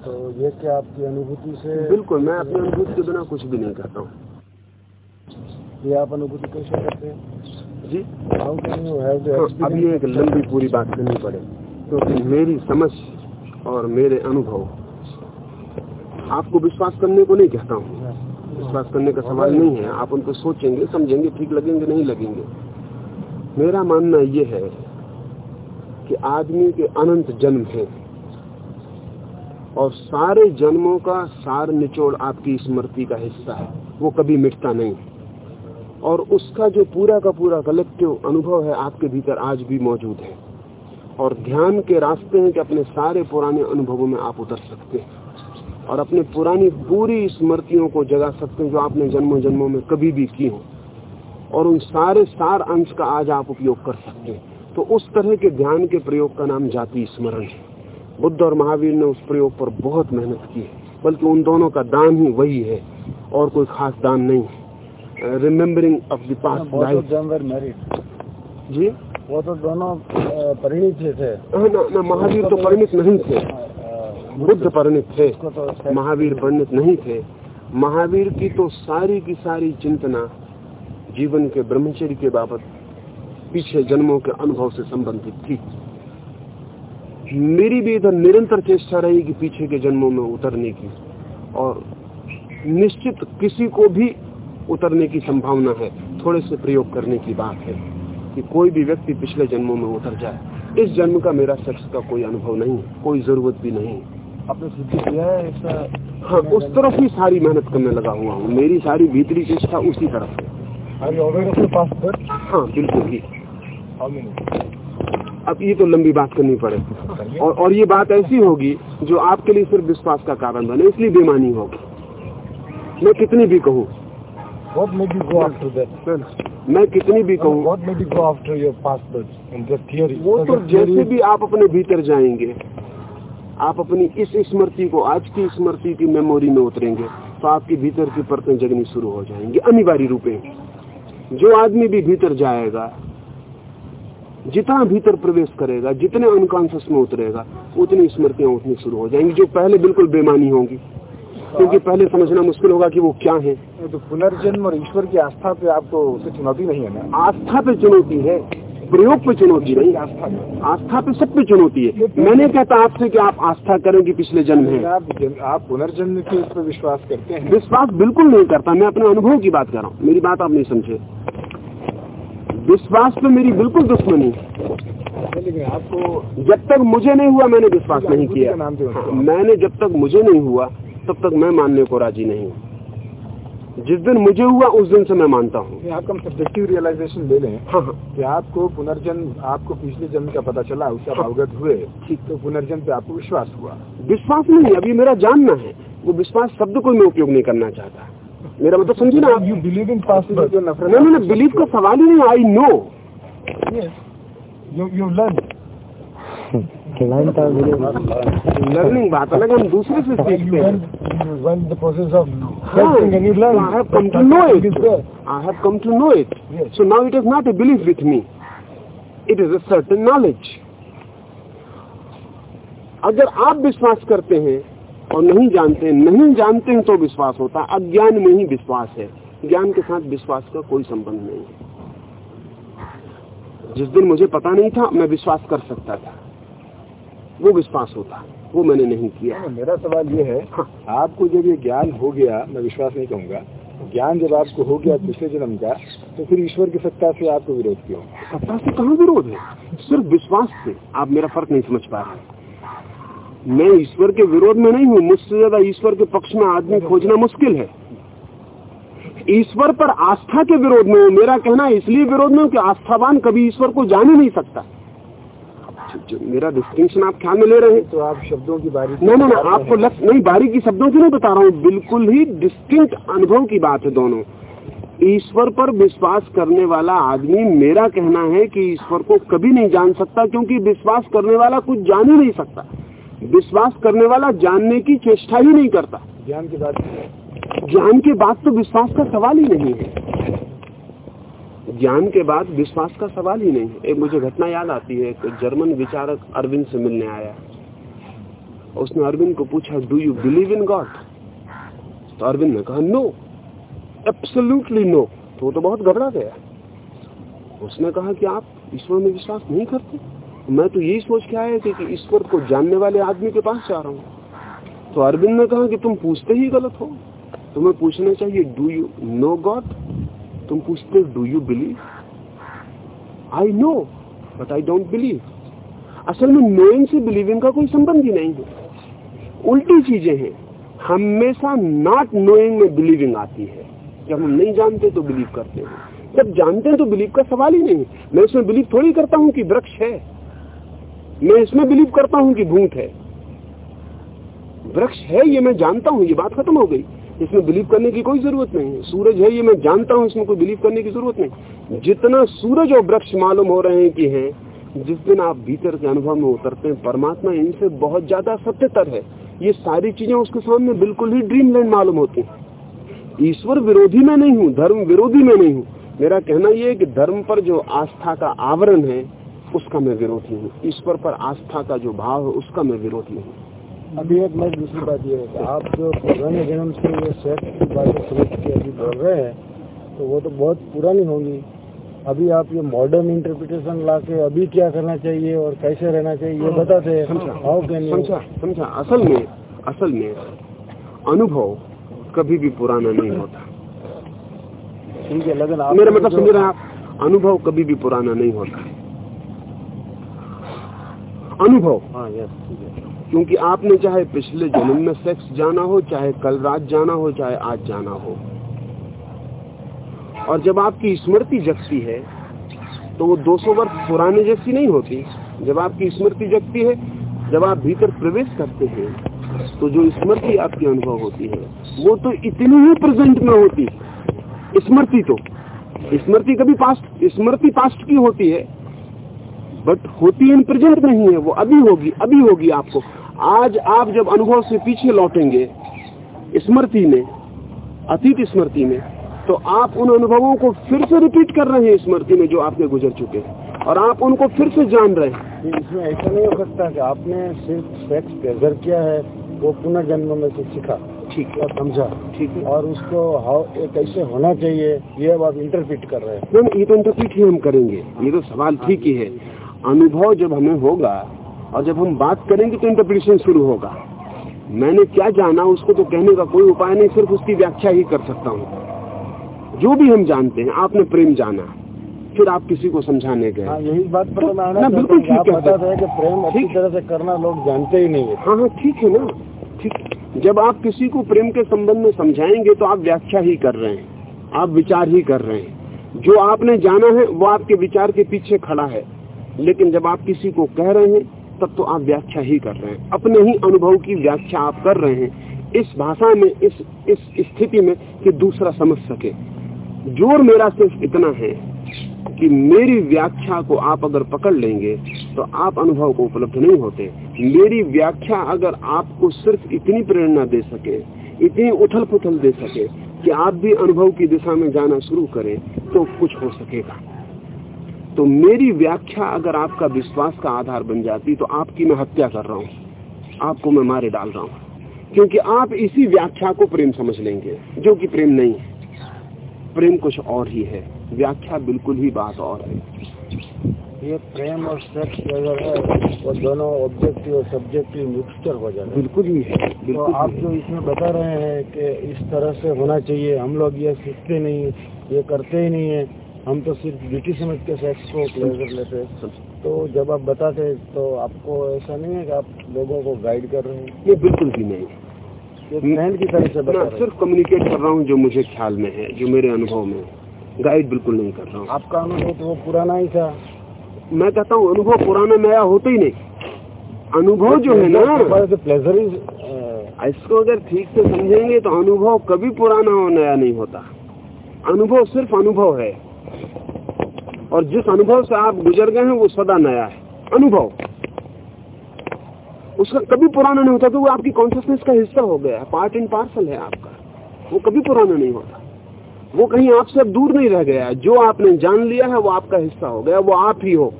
तो ये क्या आपकी अनुभूति से बिल्कुल मैं अपनी अनुभूति के बिना कुछ भी नहीं करता हूँ। ये आप अनुभूति कैसे करते हैं? जी? हाउ कैन यू हैव अभी एक लंबी पूरी बात करनी पड़े क्योंकि तो मेरी समझ और मेरे अनुभव आपको विश्वास करने को नहीं कहता हूँ। विश्वास करने का सवाल नहीं है आप उनको सोचेंगे समझेंगे ठीक लगेंगे नहीं लगेंगे। मेरा मानना यह है कि आदमी के अनंत जन्म है। और सारे जन्मों का सार निचोड़ आपकी स्मृति का हिस्सा है। वो कभी मिटता नहीं। और उसका जो पूरा का पूरा कलेक्टिव अनुभव है, आपके भीतर आज भी मौजूद है। और ध्यान के रास्ते हैं कि अपने सारे पुराने अनुभवों में आप उतर सकते हैं। और अपने पुरानी पूरी स्मृतियों को जगा सकते हैं जो आपने जन्मों जन्मों में कभी भी की हो। और उन सारे सार अंश का आज आप उपयोग कर सकते हैं। तो उस तरह के ध्यान के प्रयोग का नाम जाति स्मरण है। बुद्ध और महावीर ने उस प्रयोग पर बहुत मेहनत की है बल्कि उन दोनों का दान ही वही है और कोई खास दान नहीं है। Remembering of the past life जी? वो तो दोनों परिणित थे। हाँ, ना, ना महावीर तो परिणित नहीं थे। बुद्ध परिणित थे। तो महावीर परिणित नहीं थे। महावीर की तो सारी की सारी चिंतना जीवन के ब्रह्मचर्य के बाबत पीछे जन्मों के अनुभव से संबंधित थी। मेरी भी इधर निरंतर चेष्टा रही कि पीछे के जन्मों में उतरने की। और निश्चित किसी को भी उतरने की संभावना है। थोड़े से प्रयोग करने की बात है कि कोई भी व्यक्ति पिछले जन्मों में उतर जाए। इस जन्म का मेरा सेक्स का कोई अनुभव नहीं कोई ज़रूरत भी नहीं। आपने सिद्धि किया है इसका? हाँ उस तरफ़ ही सारी मेहनत करने लगा हुआ हूँ। मेरी सारी भीतरी चेष्टा उसी तरफ़ है। हाँ बिल्कुल ही। अब ये तो लंबी बात करनी पड़े। और और ये बात ऐसी होगी जो आपके लिए सिर्फ़ विश्वास का कारण बने इसलिए बेमानी होगी। मैं कितनी भी कहूँ? मैं कितनी भी कहूँ? वो तो जैसे भी आप अपने भीतर जाएँगे आप अपनी इस स्मृति को आज की स्मृति की मेमोरी में उतरेंगे तो आपके भीतर की परतें जगनी शुरू हो जाएँगी अनिवार्य रूपे जो आदमी भी भीतर जाएगा जितना भीतर प्रवेश करेगा जितने अनकॉन्सियस में उतरेगा उतनी स्मृतियाँ उठनी शुरू हो जाएँगी जो पहले बिल्कुल बेमानी होंगी। क्योंकि पहले समझना मुश्किल होगा कि वो क्या है। तो पुनर्जन्म और ईश्वर की आस्था पे आपको उसे चुनौती नहीं है ना? आस्था पे चुनौती है प्रयोग पे चुनौती नहीं। आस्था आस्था पे सब पे चुनौती है। मैंने कहता आपसे कि आप आस्था करें कि पिछले जन्म है। आप आप पुनर्जन्म के उस पर विश्वास करते हैं? विश्वास बिल्कुल नहीं करता। मैं अपने अनुभव की बात कर रहा हूँ। मेरी बात आप नहीं समझे। विश्वास तो मेरी बिल्कुल दुश्मनी। है आपको जब तक मुझे नहीं हुआ मैंने विश्वास नहीं किया। हाँ, मैंने जब तक मुझे नहीं हुआ तब तक मैं मानने को राज़ी नहीं हूँ। जिस दिन मुझे हुआ उस दिन से मैं मानता हूँ। आपका सब्जेक्टिव रियलाइजेशन ले लें। हाँ हाँ। कि आपको पुनर्जन्म आपको पिछले जन्म का पता चला उससे आप अवगत हुए ठीक तो पुनर्जन्म पे आपको विश्वास हुआ। विश्वास नहीं अभी मेरा जानना है। वो विश्वास शब्द को मैं उपयोग नहीं करना चाहता। मेरा मतलब समझी ना यू बिलीव इन पास नहीं बिलीव का सवाल ही नहीं I know you you learn learning बात अलग हम दूसरे से सीखते हैं। Come to know it so now it is not a believe with me it is certain knowledge अगर आप विश्वास करते हैं और नहीं जानते नहीं जानते हैं तो विश्वास होता अज्ञान में ही विश्वास है। ज्ञान के साथ विश्वास का कोई संबंध नहीं है। जिस दिन मुझे पता नहीं था मैं विश्वास कर सकता था। वो विश्वास होता वो मैंने नहीं किया। नहीं, मेरा सवाल ये है हाँ। आपको जब ये ज्ञान हो गया मैं विश्वास नहीं कहूँगा ज्ञान जब आपको हो गया पिछले जन्म का तो फिर ईश्वर की सत्ता से आपको विरोध क्यों? सत्ता से कहाँ विरोध है? सिर्फ़ विश्वास से। आप मेरा फ़र्क नहीं समझ पा रहे। मैं ईश्वर के विरोध में नहीं हूँ मुझसे ज़्यादा ईश्वर के पक्ष में आदमी खोजना मुश्किल है। ईश्वर पर आस्था के विरोध में हूँ मेरा कहना इसलिए विरोध में हूँ कि आस्थावान कभी ईश्वर को जान ही नहीं सकता। जो- मेरा डिस्टिंक्शन आप ख्याल में ले रहे हैं? तो आप शब्दों की बारी नहीं नहीं नहीं, आपको लक्ष्य नहीं बारीकी शब्दों की नहीं बता रहा हूँ बिल्कुल ही डिस्टिंक्ट अनुभव की बात है दोनों। ईश्वर पर विश्वास करने वाला आदमी मेरा कहना है कि ईश्वर को कभी नहीं जान सकता क्योंकि विश्वास करने वाला कुछ जान ही नहीं सकता। विश्वास करने वाला जानने की चेष्टा ही नहीं करता। ज्ञान की बात ज्ञान के बाद तो विश्वास का सवाल ही नहीं है। ज्ञान के बाद विश्वास का सवाल ही नहीं है। एक मुझे घटना याद आती है एक जर्मन विचारक अरविंद से मिलने आया। उसने अरविंद को पूछा do you believe in God तो अरविंद ने कहा नो एब्सोल्युटली नो तो वो तो बहुत घबरा गया। उसने कहा कि आप ईश्वर में विश्वास नहीं करते? मैं तो यही सोच के आया कि, ईश्वर को जानने वाले आदमी के पास जा रहा हूँ। तो अरविंद ने कहा कि तुम पूछते ही गलत हो। तुम्हें पूछना चाहिए डू यू नो गॉड तुम पूछते do you believe I know but I don't believe असल में नोइंग से बिलीविंग का कोई संबंध ही नहीं है। उल्टी चीज़ें हैं। हमेशा नॉट नोइंग में बिलीविंग आती है। जब हम नहीं जानते तो बिलीव करते हैं। जब जानते हैं तो बिलीव का सवाल ही नहीं है। मैं इसमें बिलीव थोड़ी करता हूँ कि वृक्ष है। मैं इसमें बिलीव करता हूँ कि भूत है। वृक्ष है, ये मैं जानता हूँ, ये बात खत्म हो गई। इसमें बिलीव करने की कोई ज़रूरत नहीं है। सूरज है, ये मैं जानता हूँ, इसमें कोई बिलीव करने की ज़रूरत नहीं। जितना सूरज और वृक्ष मालूम हो रहे हैं कि हैं, जिस दिन आप भीतर के अनुभव में उतरते हैं, परमात्मा इनसे बहुत ज़्यादा सत्यतर है। ये सारी चीज़ें उसके सामने बिल्कुल ही ड्रीम लैंड मालूम होती है। ईश्वर विरोधी में नहीं हूँ, धर्म विरोधी में नहीं हूँ। मेरा कहना यह है कि धर्म पर जो आस्था का आवरण है उसका मैं विरोधी हूँ। ईश्वर पर आस्था का जो भाव है उसका मैं विरोधी हूँ। अभी एक मैं दूसरी बात यह है कि आप जो पुराने जन्म से ये सेक्स की बातें समझ के अभी बोल रहे हैं तो वो तो बहुत पुरानी होगी। अभी आप ये मॉडर्न इंटरप्रिटेशन ला के अभी क्या करना चाहिए और कैसे रहना चाहिए ये बताते हैं। समझा समझा असल में असल में अनुभव कभी भी पुराना नहीं होता। ठीक है लेकिन मेरा मतलब समझ रहे आप? अनुभव कभी भी पुराना नहीं होता। अनुभव। हाँ क्योंकि आपने चाहे पिछले जन्म में सेक्स जाना हो चाहे कल रात जाना हो चाहे आज जाना हो। और जब आपकी स्मृति जगती है तो वो 200 वर्ष पुराने जैसी नहीं होती। जब आपकी स्मृति जगती है जब आप भीतर प्रवेश करते हैं तो जो स्मृति आपकी अनुभव होती है वो तो इतनी ही प्रेजेंट में होती स्मृति तो। स्मृति कभी पास्ट स्मृति पास्ट की होती है। बट होती इन प्रेजेंट नहीं है वो अभी होगी अभी होगी आपको। आज आप जब अनुभव से पीछे लौटेंगे स्मृति में अतीत स्मृति में तो आप उन अनुभवों को फिर से रिपीट कर रहे हैं स्मृति में जो आपके गुजर चुके हैं। और आप उनको फिर से जान रहे हैं। इसमें ऐसा नहीं हो सकता कि आपने सिर्फ़ सेक्स प्रेजर किया है वो पुनर्जन्म में से सीखा। ठीक। है समझा। ठीक है। और उसको हाउ कैसे होना चाहिए ये अब आप इंटरप्रिट कर रहे हैं। मैम ये तो इंटरप्रिट ही हम करेंगे। ये तो सवाल ठीक ही है। अनुभव जब हमें होगा और जब हम बात करेंगे तो इंटरप्रिटेशन शुरू होगा। मैंने क्या जाना उसको तो कहने का कोई उपाय नहीं सिर्फ़ उसकी व्याख्या ही कर सकता हूँ। जो भी हम जानते हैं आपने प्रेम जाना फिर आप किसी को समझाने गए। हाँ, यही बात तो, ना बिल्कुल ठीक है। कि प्रेम अच्छी तरह से करना लोग जानते ही नहीं है। हाँ हाँ ठीक है ना। ठीक। जब आप किसी को प्रेम के संबंध में समझाएँगे तो आप व्याख्या ही कर रहे हैं आप विचार ही कर रहे हैं। जो आपने जाना है वो आपके विचार के पीछे खड़ा है। लेकिन जब आप किसी को कह रहे हैं, तब तो आप व्याख्या ही कर रहे हैं। अपने ही अनुभव की व्याख्या आप कर रहे हैं। इस भाषा में, इस इस स्थिति में कि दूसरा समझ सके। ज़ोर मेरा सिर्फ़ इतना है कि मेरी व्याख्या को आप अगर पकड़ लेंगे तो आप अनुभव को उपलब्ध नहीं होते। मेरी व्याख्या अगर आपको सिर्फ़ इतनी प्रेरणा दे सके, इतनी उथल पुथल दे सके कि आप भी अनुभव की दिशा में जाना शुरू करें तो कुछ हो सकेगा। तो मेरी व्याख्या अगर आपका विश्वास का आधार बन जाती तो आपकी मैं हत्या कर रहा हूँ। आपको मैं मारे डाल रहा हूँ। क्योंकि आप इसी व्याख्या को प्रेम समझ लेंगे जो कि प्रेम नहीं है। प्रेम कुछ और ही है। व्याख्या बिल्कुल ही बात और है। ये प्रेम और सेक्स अगर है वो दोनों ऑब्जेक्टिव और सब्जेक्टिव मिक्सचर हो जाए बिल्कुल ही है। बिल्कुल तो आप जो इसमें बता रहे हैं कि इस तरह से होना चाहिए हम लोग ये सीखते नहीं ये करते ही नहीं है। हम तो सिर्फ़ ब्यूटी समझ के सेक्स को प्लेजर लेते तो जब आप बताते तो आपको ऐसा नहीं है कि आप लोगों को गाइड कर रहे हैं? ये बिल्कुल भी नहीं। फ्रेंड की तरह से मैं सिर्फ़ कम्युनिकेट कर रहा हूँ जो मुझे ख्याल में है जो मेरे अनुभव में गाइड बिल्कुल नहीं कर रहा हूँ। आपका अनुभव तो वो पुराना ही था। मैं कहता हूँ अनुभव पुराना नया होता ही नहीं। अनुभव जो है ना प्लेजर इज़ इसको अगर ठीक से समझेंगे तो अनुभव कभी पुराना और नया नहीं होता। अनुभव सिर्फ़ अनुभव है। और जिस अनुभव से आप गुजर गए हैं, वो सदा नया है। अनुभव। उसका कभी पुराना नहीं होता तो वो आपकी कॉन्सियसनेस का हिस्सा हो गया है। पार्ट एंड पार्सल है आपका। वो कभी पुराना नहीं होता। वो कहीं आपसे दूर नहीं रह गया जो आपने जान लिया है, वो आपका हिस्सा हो गया वो आप ही हो।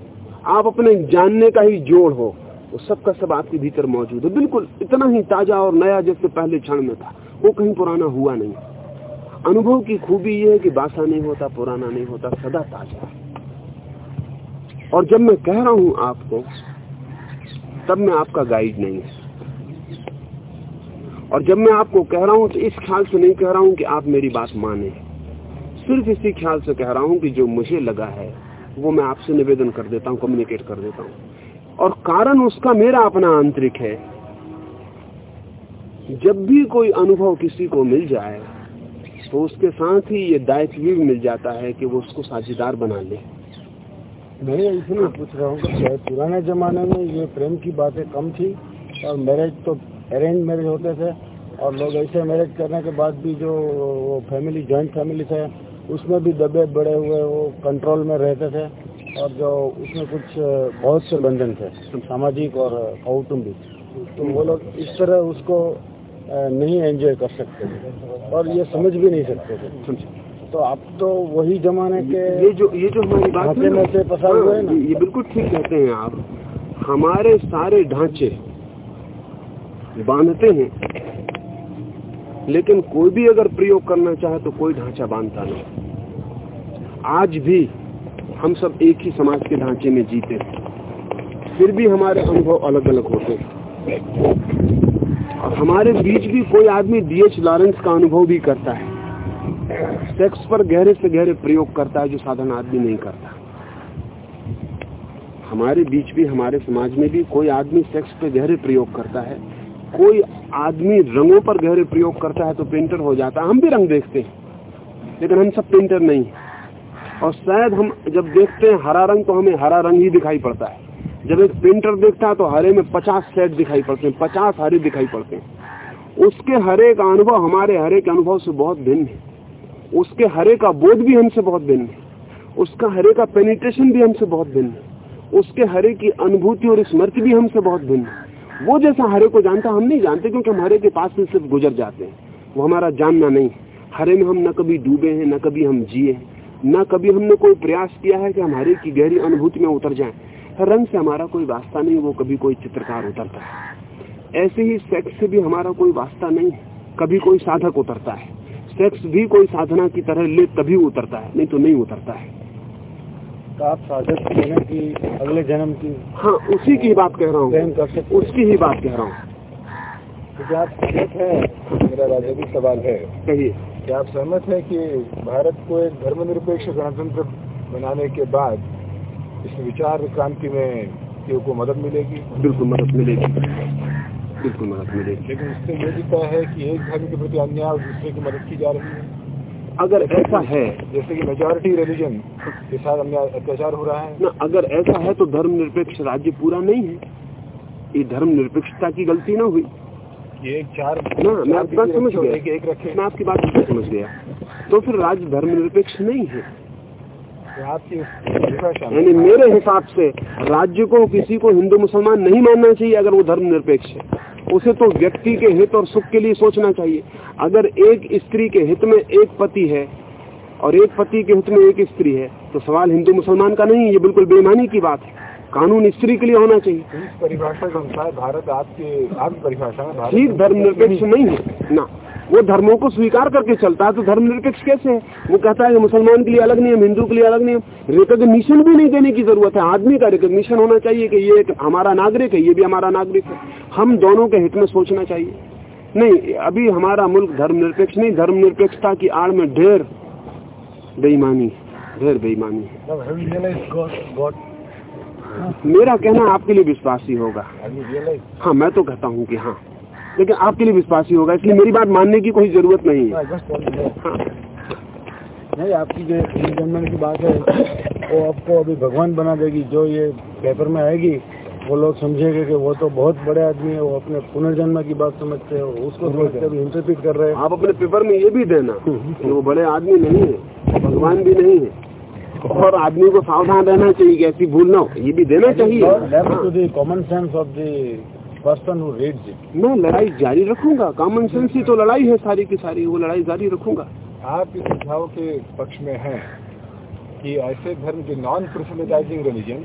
आप अपने जानने का ही जोड़ हो। वो सब का सब आपके भीतर मौजूद है। बिल्कुल, इतना ही ताज़ा और नया जैसे पहले क्षण में था। वो कहीं पुराना हुआ नहीं। अनुभव की खूबी यह है कि बासा नहीं होता, पुराना नहीं होता, सदा ताज़ा और जब मैं कह रहा हूँ आपको, तब मैं आपका गाइड नहीं है। और जब मैं आपको कह रहा हूँ तो इस ख्याल से नहीं कह रहा हूँ कि आप मेरी बात माने। सिर्फ़ इसी ख्याल से कह रहा हूँ कि जो मुझे लगा है, वो मैं आपसे निवेदन कर देता हूँ कम्युनिकेट कर देता हूँ। और कारण उसका मेरा अपना आंतरिक है। जब भी कोई अनुभव किसी को मिल जाए तो उसके साथ ही ये दायित्व भी मिल जाता है कि वो उसको साझेदार बना ले। मैं इसलिए पूछ रहा हूँ पुराने जमाने में ये प्रेम की बातें कम थी और मैरिज तो अरेंज मैरिज होते थे और लोग ऐसे मैरिज करने के बाद भी जो फैमिली जॉइंट फैमिली थे, उसमें भी दबे बड़े हुए वो कंट्रोल में रहते थे और जो उसमें कुछ बहुत से बंधन थे, सामाजिक और कौटुंबिक। तो वो लोग इस तरह उसको नहीं एंजॉय कर सकते। थे और ये समझ भी नहीं सकते। थे तो आप तो वही जमाने के ये जो ये जो हमारी बात है में से पसार हुए ना। ये बिल्कुल ठीक कहते हैं आप। हमारे सारे ढांचे बांधते हैं। लेकिन कोई भी अगर प्रयोग करना चाहे तो कोई ढांचा बांधता नहीं। आज भी हम सब एक ही समाज के ढांचे में जीते फिर भी हमारे अनुभव अलग अलग होते और हमारे बीच भी कोई आदमी डीएच लॉरेंस का अनुभव भी करता है। सेक्स पर गहरे से गहरे प्रयोग करता है जो साधारण आदमी नहीं करता। हमारे बीच भी, हमारे समाज में भी कोई आदमी सेक्स पे गहरे प्रयोग करता है। कोई आदमी रंगों पर गहरे प्रयोग करता है तो पेंटर हो जाता है। हम भी रंग देखते हैं, लेकिन हम सब पेंटर नहीं और शायद हम जब देखते हैं हरा रंग तो हमें हरा रंग ही दिखाई पड़ता है। जब एक पेंटर देखता है तो हरे में पचास सेट दिखाई पड़ते हैं, पचास हरे दिखाई पड़ते हैं। उसके हरे का अनुभव हमारे हरे के अनुभव से बहुत भिन्न है। उसके हरे का बोध भी हमसे बहुत भिन्न है। उसका हरे का पेनिट्रेशन भी हमसे बहुत भिन्न है। उसके हरे की अनुभूति और स्मृति भी हमसे बहुत भिन्न है। वो जैसा हरे को जानता हम नहीं जानते क्योंकि हम हरे के पास से सिर्फ़ गुजर जाते हैं। वो हमारा जानना नहीं हरे में हम न कभी डूबे हैं, न कभी हम जिए हैं। न कभी हमने कोई प्रयास किया है कि हम हरे की गहरी अनुभूति में उतर जाएँ। रंग से हमारा कोई वास्ता नहीं वो कभी कोई चित्रकार उतरता है। ऐसे ही सेक्स से भी हमारा कोई वास्ता नहीं कभी कोई साधक उतरता है। सेक्स भी कोई साधना की तरह ले तभी उतरता है नहीं तो नहीं उतरता है। तो आप साधक की अगले जन्म की हाँ उसी की बात कह रहा हूँ। उसकी ही बात कह रहा हूँ। क्या आप सहमत है मेरा राजनीतिक सवाल है। कहिए। क्या आप सहमत है कि भारत को एक धर्मनिरपेक्ष गणतंत्र बनाने के बाद इस विचार क्रांति में को मदद मिलेगी? बिल्कुल मदद मिलेगी। बिल्कुल मदद मिलेगी। लेकिन इससे ये दिखता है कि एक धर्म के प्रति अन्याय और दूसरे की मदद की जा रही है। अगर ऐसा है जैसे कि मेजोरिटी रिलीजन के साथ अत्याचार हो रहा है। ना अगर ऐसा है तो धर्म निरपेक्ष राज्य पूरा नहीं है। ये धर्म निरपेक्षता की गलती ना हुई। एक चार ना मैं आपकी बात समझ गया। एक, एक रखे। मैं आपकी बात समझ गया। तो फिर राज्य धर्म निरपेक्ष नहीं है। यानी मेरे हिसाब से राज्य को किसी को हिंदू मुसलमान नहीं मानना चाहिए अगर वो धर्म निरपेक्ष है। उसे तो व्यक्ति के हित और सुख के लिए सोचना चाहिए। अगर एक स्त्री के हित में एक पति है और एक पति के हित में एक स्त्री है तो सवाल हिंदू मुसलमान का नहीं ये बिल्कुल बेमानी की बात है। कानून स्त्री के लिए होना चाहिए। परिभाषा के अनुसार भारत आपके आपकी परिभाषा में ठीक धर्मनिरपेक्ष नहीं है। ना। वो धर्मों को स्वीकार करके चलता है तो धर्मनिरपेक्ष कैसे है? वो कहता है मुसलमान के लिए अलग नियम हिंदू के लिए अलग नियम। रिकोगनिशन भी नहीं देने की ज़रूरत है। आदमी का रिकोगनिशन होना चाहिए कि ये हमारा नागरिक है ये भी हमारा नागरिक है। हम दोनों के हित में सोचना चाहिए। नहीं अभी हमारा मुल्क धर्मनिरपेक्ष नहीं धर्मनिरपेक्षता की आड़ में ढेर बेईमानी ढेर बेईमानी मेरा कहना आपके लिए विश्वासी होगा। हाँ मैं तो कहता हूँ कि हाँ। लेकिन आपके लिए विश्वासी होगा इसलिए मेरी बात मानने की कोई ज़रूरत नहीं है। हाँ। नहीं आपकी जो जन्म की बात है वो आपको अभी भगवान बना देगी। जो ये पेपर में आएगी वो लोग समझेंगे कि वो तो बहुत बड़े आदमी है वो अपने पुनर्जन्म की बात समझते हैं उसको इंटरप्रिट कर रहे हैं। आप अपने पेपर में ये भी देना कि वो बड़े आदमी नहीं है भगवान भी नहीं है। और आदमी को सावधान रहना चाहिए कि ऐसी भूल ना हो। ये भी देना चाहिए। Common sense of the person who reads it मैं लड़ाई जारी रखूँगा। कॉमन सेंस ही तो लड़ाई है सारी की सारी। वो लड़ाई जारी रखूँगा। आप इस सुझाव के पक्ष में हैं कि ऐसे धर्म जो non proselytizing religion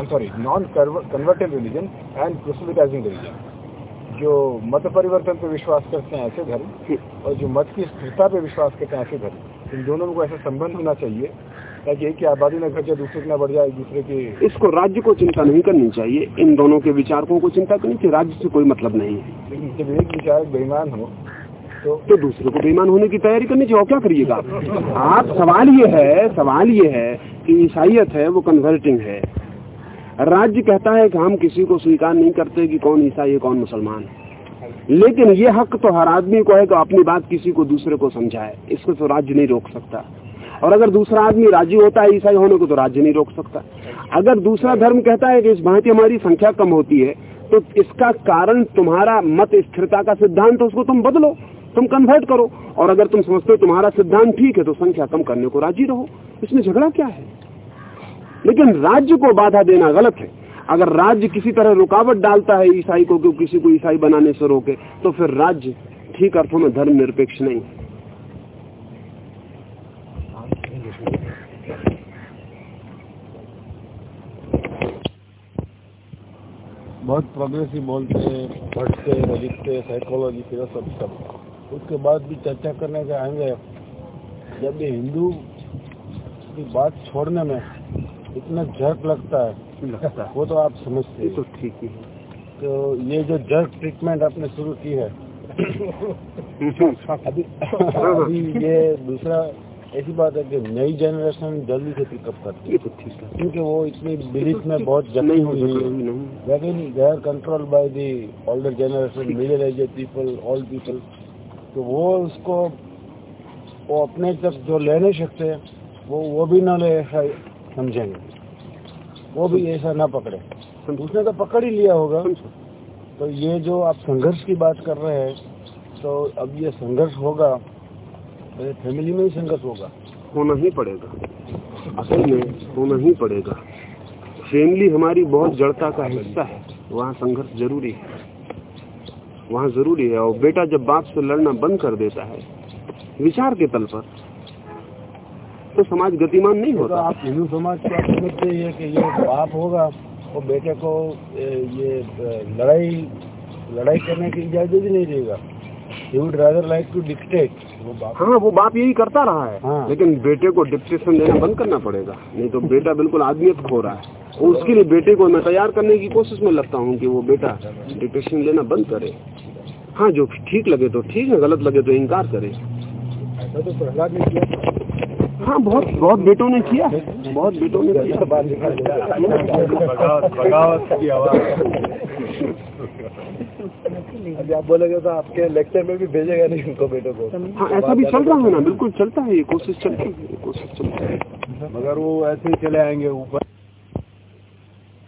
I sorry non converted religion and proselytizing religion जो मत परिवर्तन पे विश्वास करते हैं ऐसे धर्म और जो मत की स्थिरता पे विश्वास करते हैं ऐसे धर्म इन दोनों को ऐसा संबंध होना चाहिए ताकि एक की आबादी न घट जाए दूसरे की ना बढ़ जाए दूसरे की इसको राज्य को चिंता नहीं करनी चाहिए। इन दोनों के विचारकों को चिंता करनी चाहिए। राज्य से कोई मतलब नहीं है। जब एक विचारक बेईमान हो तो तो दूसरे को बेईमान होने की तैयारी करनी चाहिए। और क्या करिएगा? आप? सवाल ये है सवाल ये है कि ईसाइत है वो कन्वर्टिंग है। राज्य कहता है कि हम किसी को स्वीकार नहीं करते कि कौन ईसाई है कौन मुसलमान है। लेकिन ये हक तो हर आदमी को है कि अपनी बात किसी को दूसरे को समझाए। इसको तो राज्य नहीं रोक सकता। और अगर दूसरा आदमी राज़ी होता है ईसाई होने को तो राज्य नहीं रोक सकता। अगर दूसरा धर्म कहता है कि इस भांति हमारी संख्या कम होती है तो इसका कारण तुम्हारा मत स्थिरता का सिद्धांत है, उसको तुम बदलो, तुम कन्वर्ट करो। और अगर तुम समझते हो तुम्हारा सिद्धांत ठीक है तो संख्या कम करने को राज़ी रहो। इसमें झगड़ा क्या है? लेकिन राज्य को बाधा देना गलत है। अगर राज्य किसी तरह रुकावट डालता है ईसाई को कि किसी को ईसाई बनाने से रोके तो फिर राज्य ठीक अर्थों में धर्म निरपेक्ष नहीं बहुत प्रोग्रेसिव बोलते हैं पढ़ते लिखते साइकोलॉजी फिलोसफी सब। उसके बाद भी चर्चा करने के आएँगे। जब ये हिंदू की बात छोड़ने में इतना जर्क लगता है लगता वो तो आप समझते हैं। तो ठीक ही है। तो ये जो जर्क ट्रीटमेंट आपने शुरू की है अभी अभी ये दूसरा ऐसी बात है कि नई जनरेशन जल्दी से पिकअप करती है। तो है। क्योंकि वो इतनी बिलीफ में बहुत जमी हुई है। लेकिन they are control by the older generation middle age people old people तो वो उसको वो अपने तक जो ले नहीं सकते वो वो भी ना ले ऐसा समझेंगे। वो भी ऐसा ना पकड़े। उसने तो पकड़ ही लिया होगा। तो ये जो आप संघर्ष की बात कर रहे हैं तो अब ये संघर्ष होगा फैमिली में ही संघर्ष होगा। होना ही पड़ेगा। असल में होना ही पड़ेगा। फैमिली हमारी बहुत जड़ता का हिस्सा है। वहाँ संघर्ष ज़रूरी है। वहाँ ज़रूरी है। और बेटा जब बाप से लड़ना बंद कर देता है विचार के तल पर तो समाज गतिमान नहीं तो आप हिंदू समाज को आप समझते ही कि ये बाप होगा वो बेटे को ये लड़ाई लड़ाई करने की इजाज़त ही नहीं देगा। He would rather like to dictate हाँ वो बाप यही करता रहा है। हाँ। लेकिन बेटे को डिप्रेशन देना बंद करना पड़ेगा। नहीं तो बेटा बिल्कुल आदमियत खो रहा है। और उसके लिए बेटे को मैं तैयार करने की कोशिश में लगता हूँ कि वो बेटा डिप्रेशन लेना बंद करे। हाँ जो ठीक लगे तो ठीक है गलत लगे तो इनकार करे। ऐसा तो प्रहलाद ने किया हाँ बहुत बहुत बेटों ने किया। बहुत बेटों ने किया। की आप बोलेगे तो आपके लेक्चर में भी भेजेगा नहीं उनको बेटों को। हाँ ऐसा भी चल रहा है ना बिल्कुल चलता है ये कोशिश चलती है कोशिश चलती है। मगर वो ऐसे ही चले आएँगे ऊपर।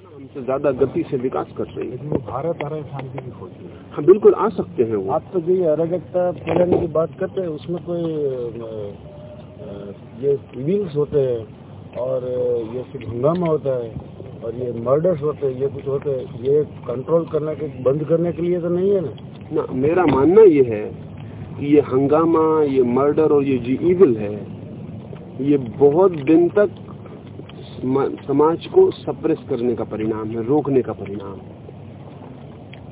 हमसे ज़्यादा गति से विकास कर रही है। वो भारत आ रहे शांति की खोज हाँ बिल्कुल आ सकते हैं वो। आप तो जो ये अराजकता फैलाने की बात करते हैं उसमें कोई ये सिविल्स होते हैं और ये सिर्फ़ हंगामा होता है और ये मर्डर्स होते हैं ये कुछ होते हैं ये कंट्रोल करने के बंद करने के लिए तो नहीं है ना। ना, मेरा मानना ये है कि ये हंगामा, ये मर्डर और ये जी इविल है, ये बहुत दिन तक समाज को सप्रेस करने का परिणाम है, रोकने का परिणाम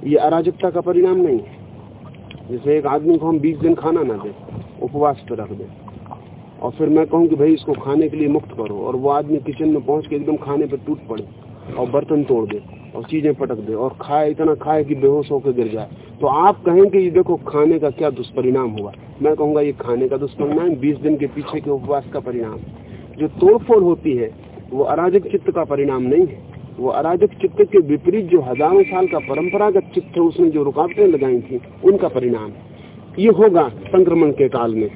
ये अराजकता का परिणाम नहीं है। जैसे एक आदमी को हम 20 दिन खाना ना दे, उपवास पर रख दे, और फिर मैं कहूँ कि भाई इसको खाने के लिए मुक्त करो, और वो आदमी किचन में पहुँच के एकदम खाने पर टूट पड़े, और बर्तन तोड़ दे। और चीज़ें पटक दे और खाए, इतना खाए कि बेहोश होकर गिर जाए। तो आप कहें कि ये देखो, खाने का क्या दुष्परिणाम हुआ? मैं कहूँगा, ये खाने का दुष्परिणाम बीस दिन के पीछे के उपवास का परिणाम जो तोड़फोड़ होती है, वो अराजक चित्त का परिणाम नहीं है। वो अराजक चित्त के विपरीत जो हज़ारों साल का परंपरागत चित्त है, उसने जो रुकावटें लगाई थी, उनका परिणाम ये होगा संक्रमण के काल में।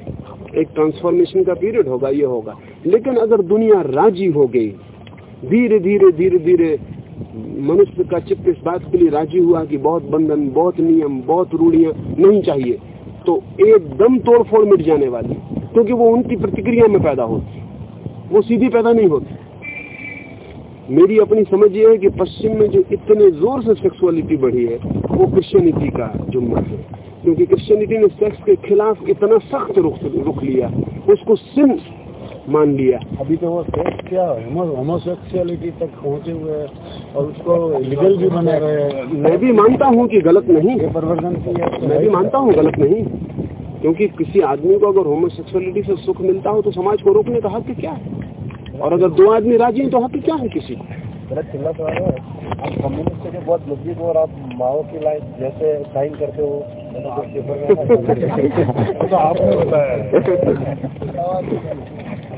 एक ट्रांसफॉर्मेशन का पीरियड होगा, ये होगा। लेकिन अगर दुनिया राज़ी हो गई धीरे धीरे धीरे धीरे मनुष्य का चित्त इस बात के लिए राज़ी हुआ कि बहुत बंधन, बहुत नियम, बहुत रूढ़ियाँ नहीं चाहिए। तो एकदम तोड़फोड़ मिट जाने वाली, क्योंकि वो उनकी प्रतिक्रिया में पैदा होती वो सीधी पैदा नहीं होती। मेरी अपनी समझ ये है कि पश्चिम में जो इतने ज़ोर से सेक्सुअलिटी बढ़ी है, वो क्रिश्चियनिटी का जुम्मा है। क्योंकि क्रिश्चियनिटी ने सेक्स के खिलाफ इतना सख्त रुख रुख लिया, उसको सिन मान लिया। अभी तो वो सेक्स क्या होमोसेक्सुअलिटी तक पहुँचे हुए हैं और उसको लीगल भी बना रहे हैं। मैं भी मानता हूँ कि गलत नहीं। ये परिवर्तन तो मैं भी मानता हूँ गलत नहीं। क्योंकि किसी आदमी को अगर होमोसेक्सुअलिटी से सुख मिलता हो तो समाज को रोकने का हक क्या है? और अगर दो आदमी राज़ी हैं तो हक क्या है किसी को? गलत चिल्ला तो है। आप कम्युनिस्ट के बहुत नज़दीक हो और आप माओ की लाइन जैसे साइन करते हो। तो आपने बताया।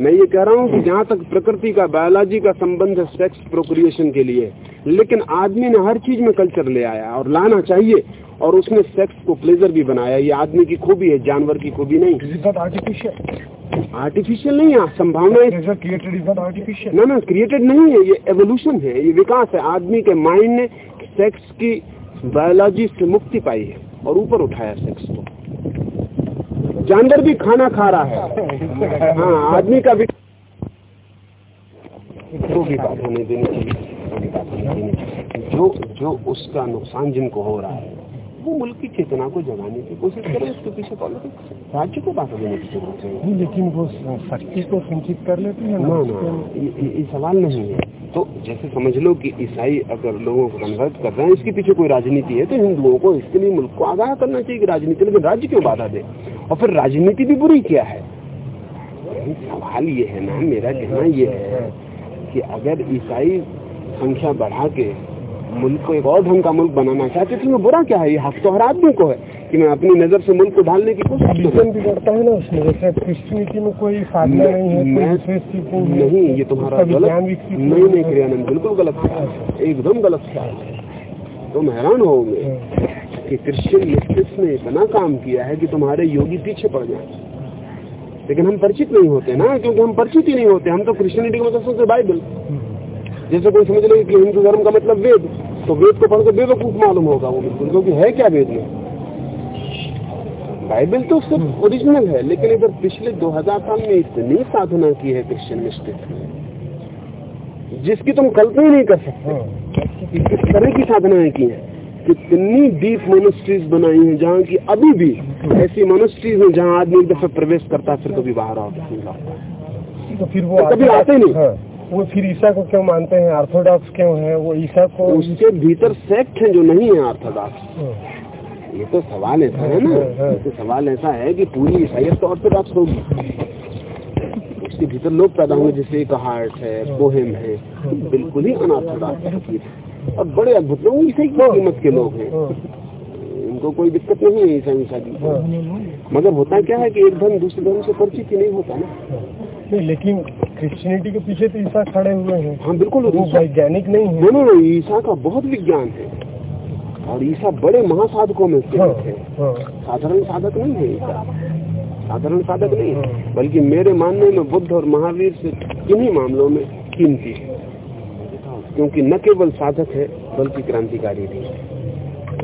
मैं ये कह रहा हूँ कि जहाँ तक प्रकृति का बायोलॉजी का संबंध है सेक्स प्रोक्रिएशन के लिए लेकिन आदमी ने हर चीज़ में कल्चर ले आया और लाना चाहिए और उसने सेक्स को प्लेजर भी बनाया। ये आदमी की खूबी है जानवर की खूबी नहीं। Artificial? आर्टिफिशियल नहीं है संभावना artificial. ना ना क्रिएटेड नहीं है ये एवोल्यूशन है ये विकास है। आदमी के माइंड ने सेक्स की बायोलॉजी से मुक्ति पाई है और ऊपर उठाया सेक्स को। जानवर भी खाना खा रहा है। हाँ आदमी का भी जो भी बात होने देनी चाहिए, जो जो उसका नुकसान जिनको हो रहा है। वो मुल्क की चेतना को जगाने की कोशिश करें उसके पीछे पॉलिटिक्स राज्य को बात देने की ज़रूरत है। लेकिन वो शक्ति को संचित कर लेते हैं ना। ना ये, सवाल नहीं है। तो जैसे समझ लो कि ईसाई अगर लोगों को कन्वर्ट कर रहे हैं इसके पीछे कोई राजनीति है तो हिंदुओं को इसके लिए मुल्क को आगाह करना चाहिए कि राजनीति लेकिन राज्य क्यों बाधा दे? और फिर राजनीति भी बुरी क्या है? सवाल ये है ना मेरा कहना ये है कि अगर ईसाई संख्या बढ़ा के मुल्क को एक और ढंग का मुल्क बनाना चाहते तो इसमें बुरा क्या है? ये हक तो हर आदमी को है कि मैं अपनी नज़र से मुल्क को ढालने की कोशिश भी करता है ना उसमें जैसे क्रिश्चियनिटी में कोई साधना नहीं है मैं नहीं ये तुम्हारा गलत नहीं नहीं क्रियानंद बिल्कुल गलत एकदम गलत ख्याल है। तुम हैरान होगे कि क्रिश्चियन मिस्टिक्स ने इतना काम किया है कि तुम्हारे योगी पीछे पड़ जाए। लेकिन हम परिचित नहीं होते ना क्योंकि हम परिचित ही नहीं होते। हम तो क्रिश्चियनिटी का मतलब बाइबल जैसे कोई समझ ले कि हिंदू धर्म का मतलब वेद तो वेद को पढ़कर बेवकूफ़ मालूम होगा वो बिल्कुल क्योंकि है क्या वेद में? बाइबल तो सिर्फ़ ओरिजिनल है लेकिन इधर पिछले 2000 साल में इतनी साधना की है क्रिश्चियन मिस्टिक जिसकी तुम कल्पना ही नहीं कर सकते। कि किस तरह की साधनाएँ की हैं। कितनी डीप मोनिस्ट्रीज बनाई हैं जहाँ की अभी भी ऐसी मोनिस्ट्रीज हैं जहाँ आदमी एक दफे प्रवेश करता है फिर कभी बाहर आता है तो फिर वो तो कभी आते नहीं। वो फिर ईसा को क्यों मानते हैं? ऑर्थोडॉक्स क्यों है? वो ईसा को उसके भीतर सेक्ट है जो नहीं है ऑर्थोडॉक्स। हाँ, ये तो सवाल ऐसा है ना। ये तो सवाल ऐसा है कि पूरी ईसाइयत तो ऑर्थोडॉक्स होगी। उसके भीतर लोग पैदा होंगे जैसे एक हार्ट है बोहेम है बिल्कुल ही अनऑर्थोडॉक्स है। और बड़े अद्भुत लोग ईसाई की कीमत के लोग हैं। हाँ, इनको कोई दिक्कत नहीं है ईसा ईसा की। मगर होता क्या है कि एक धर्म दूसरे धर्म से परिचित ही नहीं होता ना। नहीं लेकिन क्रिश्चियनिटी के पीछे तो ईसा खड़े हुए हैं। हाँ बिल्कुल वो वैज्ञानिक नहीं है। नहीं नहीं ईसा का बहुत विज्ञान है। और ईसा बड़े महासाधकों में से हाँ, है। हाँ, साधारण साधक नहीं है ईसा। साधारण साधक नहीं है। बल्कि मेरे मानने में बुद्ध और महावीर से किन्हीं मामलों में कीमती है। क्योंकि न केवल साधक है बल्कि क्रांतिकारी भी है।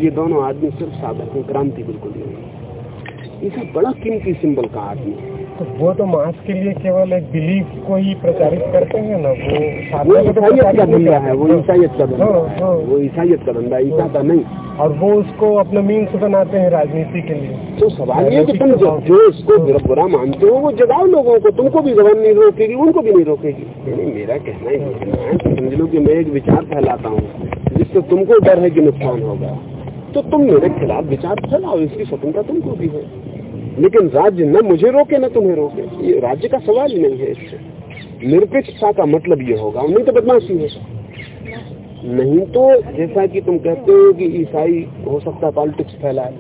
ये दोनों आदमी सिर्फ़ साधक है क्रांति बिल्कुल नहीं है। ईसा बड़ा कीमती सिंबल का आदमी है। तो वो तो मास के लिए केवल एक बिलीफ को ही प्रचारित करते हैं ना वो वो तो ईसाइयत का धंधा है वो। ईसाइयत का धंधा हाँ, हाँ। वो ईसाइयत का धंधा ईसा का नहीं। और वो उसको अपना मीन्स बनाते हैं राजनीति के लिए। तो सवाल ये है कि तुम जो, जो इसको बुरा बुरा मानते हो वो जगाओ लोगों को तुमको भी जबान नहीं रोकेगी उनको भी नहीं रोकेगी। मेरा कहना ही है समझ लो कि मैं एक विचार फैलाता हूँ जिससे तुमको डर है कि नुकसान होगा। तो तुम मेरे खिलाफ विचार फैलाओ इसकी स्वतंत्रता तुमको भी है। लेकिन राज्य न मुझे रोके, न तुम्हें रोके। ये राज्य का सवाल ही नहीं है इससे। निरपेक्षता का मतलब ये होगा। नहीं तो बदमाशी है। नहीं तो जैसा कि तुम कहते हो कि ईसाई, हो सकता है पॉलिटिक्स फैलाए।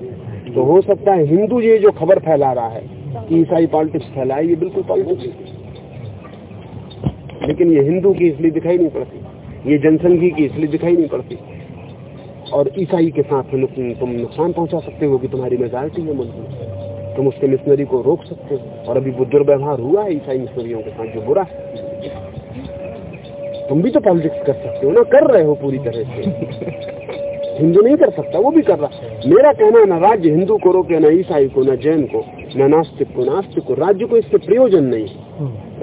तो हो सकता है हिंदू ये जो खबर फैला रहा है कि ईसाई पॉलिटिक्स फैलाए, ये बिल्कुल पॉलिटिक्स लेकिन ये हिंदू की इसलिए दिखाई नहीं पड़ती। ये जनसंघी की इसलिए दिखाई नहीं पड़ती। और ईसाई के साथ तुम नुकसान पहुँचा सकते हो कि तुम्हारी मेजॉरिटी है मुल्क में। तुम उसके मिशनरी को रोक सकते हो। और अभी वो दुर्व्यवहार हुआ है ईसाई मिशनरियों के साथ जो बुरा है। तुम भी तो पॉलिटिक्स कर सकते हो ना, कर रहे हो पूरी तरह से। हिंदू नहीं कर सकता, वो भी कर रहा मेरा कहना है ना, राज्य हिंदू को रोके, ना ईसाई को, ना जैन को, ना नास्तिक को नास्तिक को, राज्य को इससे प्रयोजन नहीं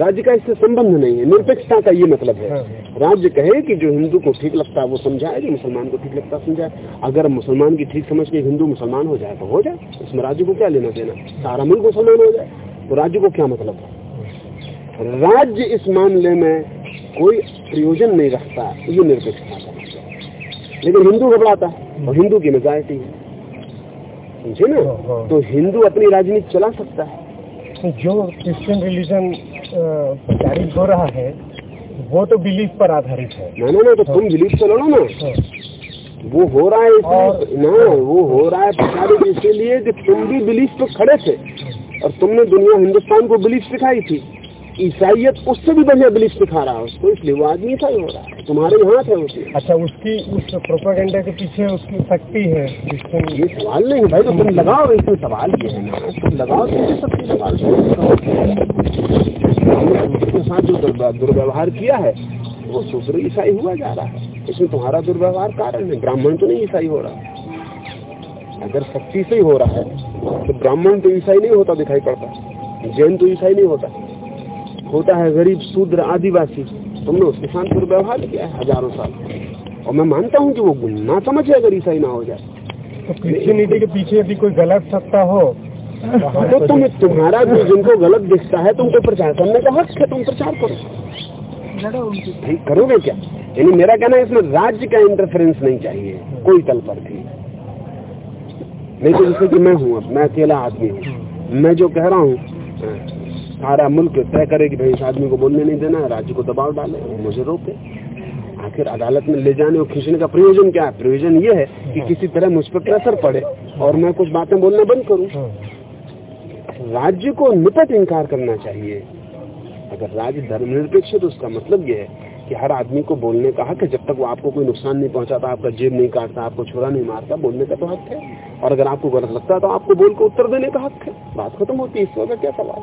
राज्य का इससे संबंध नहीं है निरपेक्षता का ये मतलब है। हाँ, राज्य कहे कि जो हिंदू को ठीक लगता है वो समझाए जो मुसलमान को ठीक लगता है समझाए। अगर मुसलमान की ठीक समझ के हिंदू मुसलमान हो जाए तो हो जाए इसमें राज्य को क्या लेना देना? सारा मुल्क मुसलमान हो जाए। तो राज्य को क्या मतलब है? राज्य इस मामले में कोई प्रयोजन नहीं रखता ये निरपेक्षता का मतलब लेकिन हिंदू घबराता है और हिंदू की मेजॉरिटी है। समझे ना? हाँ, हाँ। तो हिंदू अपनी राजनीति चला सकता है। तो जो क्रिश्चियन रिलीजन प्रचारित हो रहा है वो तो बिलीफ पर आधारित है। ना ना ना तो तुम बिलीफ से लड़ो ना हाँ, वो हो रहा है इसलिए ना वो हो रहा है प्रचारित इसीलिए कि तुम भी बिलीफ पे खड़े थे। और तुमने दुनिया हिंदुस्तान को बिलीफ सिखाई थी। ईसाइयत उससे भी बढ़िया बिलीफ सिखा रहा है उसको इसलिए वो आदमी ईसाई हो रहा है। तुम्हारे हाथ है उसमें अच्छा उसकी उस प्रोपागेंडा के पीछे उसकी शक्ति है ये सवाल नहीं भाई तो तुम लगाओ इसमें सवाल ये है ना तुम लगाओ तो ये सब चीज़ें सवाल उसके साथ जो दुर्व्यवहार किया है, वो शूद्र ईसाई हुआ जा रहा है। इसमें तुम्हारा दुर्व्यवहार कारण है। ब्राह्मण तो नहीं ईसाई हो रहा। अगर शक्ति से ही हो रहा है तो ब्राह्मण तो ईसाई नहीं होता दिखाई पड़ता। जैन तो ईसाई नहीं होता। होता है गरीब, शूद्र, आदिवासी। तुमने उसके साथ दुर्व्यवहार किया है हज़ारों साल। और मैं मानता हूँ कि वो ना समझे अगर ईसाई ना हो जाए। तो क्रिश्चियनिटी के पीछे यदि कोई गलत सत्ता हो तो तुम तुम्हारा भी जिनको गलत दिखता है, तुमको प्रचार करने का हक है, तुम प्रचार करो। करोगे क्या? यानी मेरा कहना है, इसमें राज्य का इंटरफेरेंस नहीं चाहिए, कोई तल पर भी। नहीं तो जैसे कि मैं हूँ मैं अकेला आदमी हूँ। मैं जो कह रहा हूँ, सारा मुल्क तय करे कि भाई इस आदमी को बोलने नहीं देना राज्य को दबाव डाले, मुझे रोके। आखिर अदालत में ले जाने और खींचने का प्रयोजन क्या है? प्रयोजन ये है कि किसी तरह मुझ पर प्रेशर पड़े और मैं कुछ बातें बोलना बंद करूँ। राज्य को निपट इनकार करना चाहिए। अगर राज्य धर्मनिरपेक्ष है तो उसका मतलब यह है कि हर आदमी को बोलने का हक है। जब तक वो आपको कोई नुकसान नहीं पहुंचाता, आपका जेब नहीं काटता, आपको छोरा नहीं मारता, बोलने का तो हक है। और अगर आपको गलत लगता है तो आपको बोल के उत्तर देने का हक है। बात खत्म होती है इसमें क्या सवाल?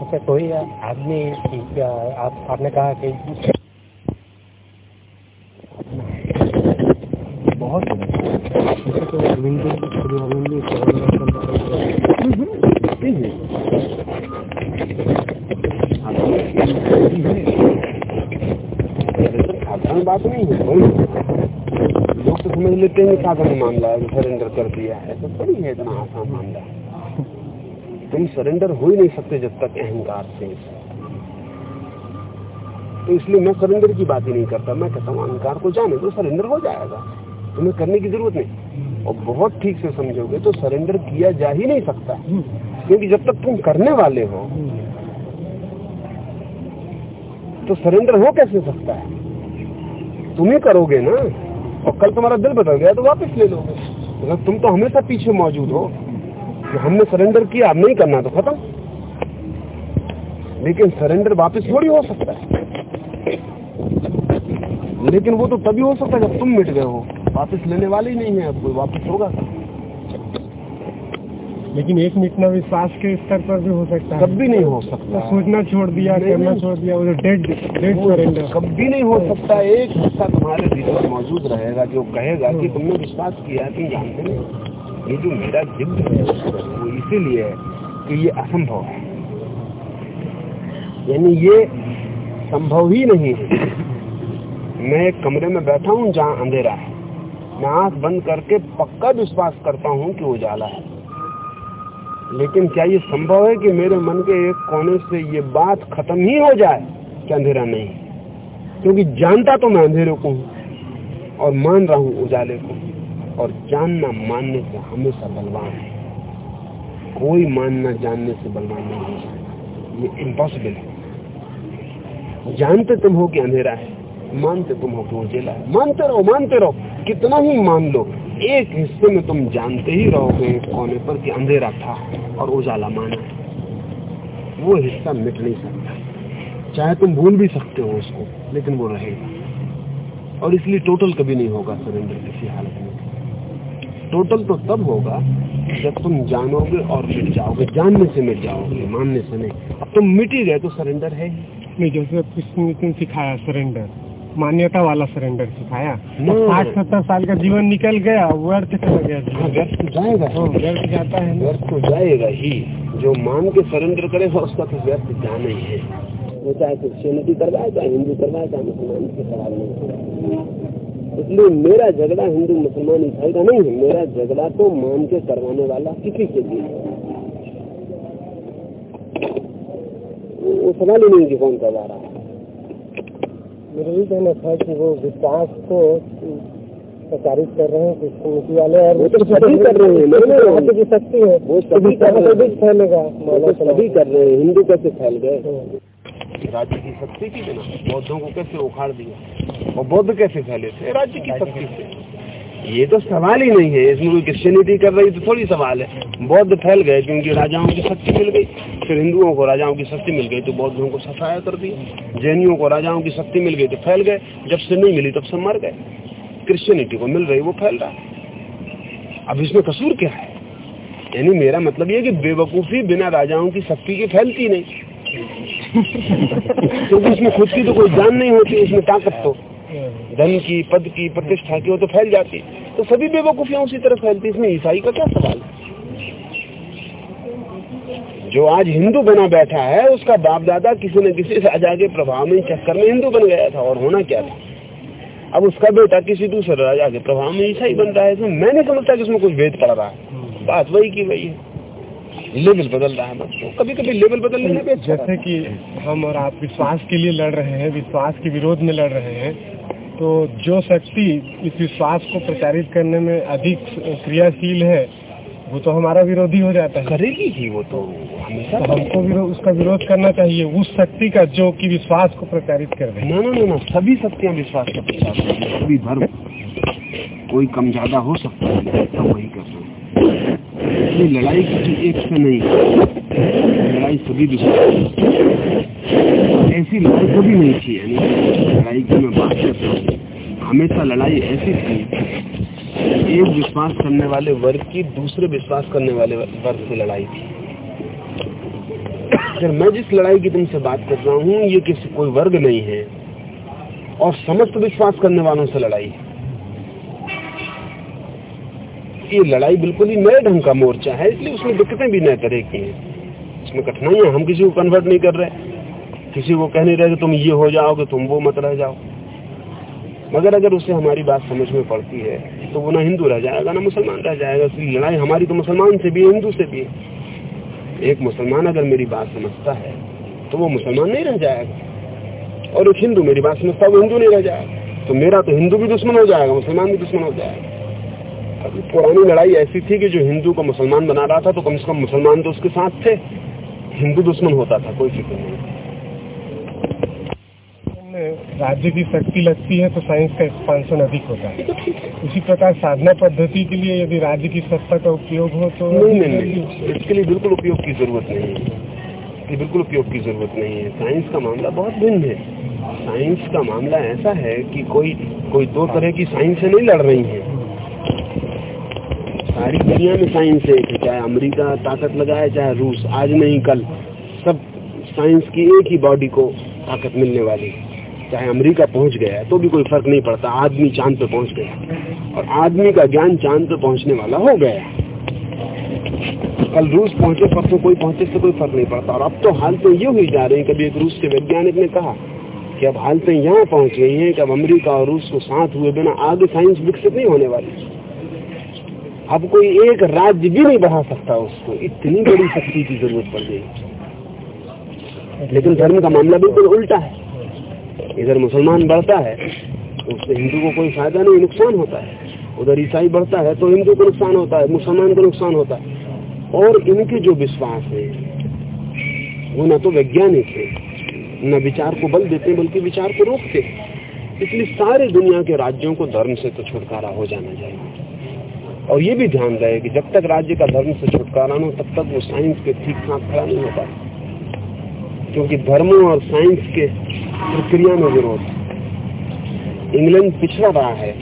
अच्छा कोई आदमी आप, आपने कहा कि बहुत। साधारण बात नहीं है कोई लोग तो समझ लेते हैं साधारण मामला है सरेंडर कर दिया है तो थोड़ी है इतना आसान मामला तुम सरेंडर हो ही नहीं सकते जब तक अहंकार से तो इसलिए मैं सरेंडर की बात ही नहीं करता मैं कहता हूँ, अहंकार को जाने तो सरेंडर हो जाएगा तुम्हें करने की ज़रूरत नहीं। और बहुत ठीक से समझोगे तो सरेंडर किया जा ही नहीं सकता। क्योंकि जब तक तुम करने वाले हो तो सरेंडर हो कैसे सकता है? तुम ही करोगे ना? और कल तुम्हारा दिल बदल गया तो वापस ले लोगे। मतलब तुम तो हमेशा पीछे मौजूद हो कि हमने सरेंडर किया, अब नहीं करना तो खत्म। लेकिन सरेंडर वापस थोड़ी हो सकता है। लेकिन वो तो तभी हो सकता है जब तुम मिट गए हो। वापस लेने वाले ही नहीं है अब कोई वापस होगा। लेकिन एक मिटना विश्वास के स्तर पर भी हो सकता है। कभी नहीं हो सकता। सोचना छोड़ दिया करना। छोड़ दिया वो डेड डेड सरेंडर कभी नहीं हो सकता। एक हिस्सा तुम्हारे भीतर मौजूद रहेगा जो कहेगा कि तुमने विश्वास किया तुम जानते नहीं ये जो मेरा जिद है वो इसीलिए है कि ये असंभव है। यानी ये संभव ही नहीं है। मैं एक कमरे में बैठा हूँ जहाँ अंधेरा है। मैं आँख बंद करके पक्का विश्वास करता हूँ कि उजाला है। लेकिन क्या ये संभव है कि मेरे मन के एक कोने से ये बात खत्म ही हो जाए कि अंधेरा नहीं? क्योंकि जानता तो मैं अंधेरे को हूँ और मान रहा हूँ उजाले को। और जानना मानने से हमेशा बलवान है। कोई मानना जानने से बलवान नहीं हो ये इम्पॉसिबल है। जानते तुम हो कि अंधेरा है। मानते तुम हो कि उजेला है मानते रहो मानते रहो। कितना ही मान लो, एक हिस्से में तुम जानते ही रहोगे कोने पर कि अंधेरा था और उजाला माना। वो हिस्सा मिट नहीं सकता। चाहे तुम भूल भी सकते हो उसको, लेकिन वो रहेगा। और इसलिए टोटल कभी नहीं होगा सरेंडर किसी हालत में। टोटल तो तब होगा जब तुम जानोगे और मिट जाओगे, जानने से मिट जाओगे, मानने से नहीं। अब तुम मिट ही गए तो सरेंडर है ही। नहीं, जैसे सिखाया सरेंडर मान्यता वाला सरेंडर सिखाया। नहीं। साठ सत्तर साल का जीवन निकल गया व्यर्थ चला गया हाँ, व्यर्थ तो जाएगा। हाँ, व्यर्थ जाता है। व्यर्थ तो जाएगा ही। जो मान के सरेंडर करेगा उसका तो व्यर्थ जाना ही है। वो चाहे क्रिश्चियनिटी करवाए चाहे हिंदू करवाए चाहे मुसलमान के सवाल नहीं इसलिए मेरा झगड़ा हिंदू मुसलमान ईसाई का नहीं है। मेरा झगड़ा तो मान के करवाने वाला किसी से भी वो सवाल ही नहीं कि कौन करवा रहा है। मेरा यही कहना था कि वो विकास को प्रचारित कर रहे हैं कि समिति वाले और तो हैं की शक्ति है वो सभी फैलेगा तो सभी कर रहे हैं हिंदू कैसे फैल गए हम्म। राज्य की शक्ति की बिना बौद्धों को कैसे उखाड़ दिया और बौद्ध कैसे फैले थे राज्य की शक्ति से ये तो सवाल ही नहीं है। इसमें कोई क्रिश्चियनिटी कर रही तो थोड़ी सवाल है। बौद्ध फैल गए क्योंकि राजाओं की शक्ति मिल गई। फिर हिंदुओं को राजाओं की शक्ति मिल गई तो बौद्धों को सफाया कर दिया। जैनियों को राजाओं की शक्ति मिल गई तो फैल गए। जब से नहीं मिली तब से मर गए। क्रिश्चियनिटी को मिल रही वो फैल रहा है। अब इसमें कसूर क्या है? यानी मेरा मतलब ये कि बेवकूफ़ी बिना राजाओं की शक्ति की फैलती नहीं। क्योंकि इसमें खुद की तो कोई जान नहीं होती, इसमें ताकत तो। धन की, पद की प्रतिष्ठा की वो तो फैल जाती। तो सभी बेवकूफियाँ उसी तरह फैलती इसमें ईसाई का क्या सवाल? जो आज हिंदू बना बैठा है, उसका बाप दादा किसी न किसी राजा के प्रभाव में, चक्कर में हिंदू बन गया था और होना क्या था? अब उसका बेटा किसी दूसरे राजा के प्रभाव में ईसाई बन रहा है। इसमें मैं नहीं समझता कि उसमें कुछ भेद पड़ रहा है। बात वही की वही है। लेवल बदल रहा है तो कभी कभी लेवल बदल भी अच्छा जैसे कि हम और आप विश्वास के लिए लड़ रहे हैं विश्वास के विरोध में लड़ रहे हैं तो जो शक्ति इस विश्वास को प्रचारित करने में अधिक क्रियाशील है वो तो हमारा विरोधी हो जाता है। करेगी ही वो तो हमेशा तो हमको विरोध उसका विरोध करना चाहिए उस शक्ति का जो कि विश्वास को प्रचारित कर रहे ना ना ना ना सभी शक्तियाँ विश्वास का प्रचार करती हैं, सभी धर्म। कोई कम ज़्यादा हो सकता है वही कर रहे हैं। ये लड़ाई किसी एक से नहीं। लड़ाई सभी विश्वास ऐसी लड़ाई कभी नहीं थी, यानी लड़ाई की मैं बात करता हूँ। हमेशा लड़ाई ऐसी थी, एक विश्वास करने वाले वर्ग की दूसरे विश्वास करने वाले वर्ग से लड़ाई थी। फिर मैं जिस लड़ाई की तुमसे बात कर रहा हूँ, ये किसी कोई वर्ग नहीं है, और समस्त विश्वास करने वालों से लड़ाई है। ये लड़ाई बिल्कुल ही नए ढंग का मोर्चा है, इसलिए उसमें दिक्कतें भी नए तरह की हैं। इसमें कठिनाइयाँ हम किसी को कन्वर्ट नहीं कर रहे। किसी को कह नहीं रहे कि तुम ये हो जाओगे, तुम वो मत रह जाओ। मगर अगर उसे हमारी बात समझ में पड़ती है तो वो ना हिंदू रह जाएगा, ना मुसलमान रह जाएगा। इसलिए लड़ाई हमारी तो मुसलमान से भी है, हिंदू से भी है। एक मुसलमान अगर मेरी बात समझता है तो वो मुसलमान नहीं रह जाएगा। और एक हिंदू मेरी बात समझता है, वो हिंदू नहीं रह जाएगा। तो मेरा तो हिंदू भी दुश्मन हो जाएगा, मुसलमान भी दुश्मन हो जाएगा। पुरानी लड़ाई ऐसी थी कि जो हिंदू को मुसलमान बना रहा था तो कम से कम मुसलमान तो उसके साथ थे। हिंदू दुश्मन होता था कोई फ़िक्र नहीं। राज्य की शक्ति लगती है तो साइंस का एक्सपांशन अधिक होता है। उसी प्रकार साधना पद्धति के लिए यदि राज्य की सत्ता का उपयोग हो तो नहीं नहीं नहीं। इसके लिए बिल्कुल उपयोग की ज़रूरत नहीं है। ये बिल्कुल उपयोग की ज़रूरत नहीं है। साइंस का मामला बहुत भिन्न है। साइंस का मामला ऐसा है कि कोई कोई दो तरह की साइंस से नहीं लड़ रही है। सारी दुनिया में साइंस है चाहे अमेरिका ताकत लगाए, चाहे रूस, आज नहीं, कल, सब साइंस की एक ही बॉडी को ताकत मिलने वाली चाहे अमेरिका पहुँच गया तो भी कोई फ़र्क नहीं पड़ता, आदमी चाँद पे पहुँच गया। और आदमी का ज्ञान चाँद पे पहुँचने वाला हो गया। कल रूस पहुँचे परसों कोई पहुँचे से कोई फ़र्क नहीं पड़ता। और अब तो हालतें ये हुई जा रही हैं, कभी एक रूस के वैज्ञानिक ने कहा कि अब हालतें यहाँ पहुँच गई हैं कि अब अमरीका और रूस को साथ हुए बिना आगे साइंस विकसित नहीं होने वाली। अब कोई एक राज्य भी नहीं बढ़ा सकता उसको। इतनी बड़ी शक्ति की ज़रूरत पड़ गई। लेकिन धर्म का मामला बिल्कुल उल्टा है। इधर मुसलमान बढ़ता है तो उससे हिंदू को कोई फ़ायदा नहीं, नुकसान होता है। उधर ईसाई बढ़ता है तो हिंदू को नुकसान होता है, मुसलमान को नुकसान होता है। और इनके जो विश्वास है, वो न तो वैज्ञानिक है, न विचार को बल देते, बल्कि विचार को रोकते इसलिए सारे दुनिया के राज्यों को धर्म से तो छुटकारा हो जाना चाहिए। और ये भी ध्यान रहे कि जब तक राज्य का धर्म से छुटकारा न हो तब तक वो साइंस के ठीक साथ खड़ा नहीं होता। क्योंकि धर्मों और साइंस के प्रक्रिया में विरोध। इंग्लैंड पिछड़ा रहा है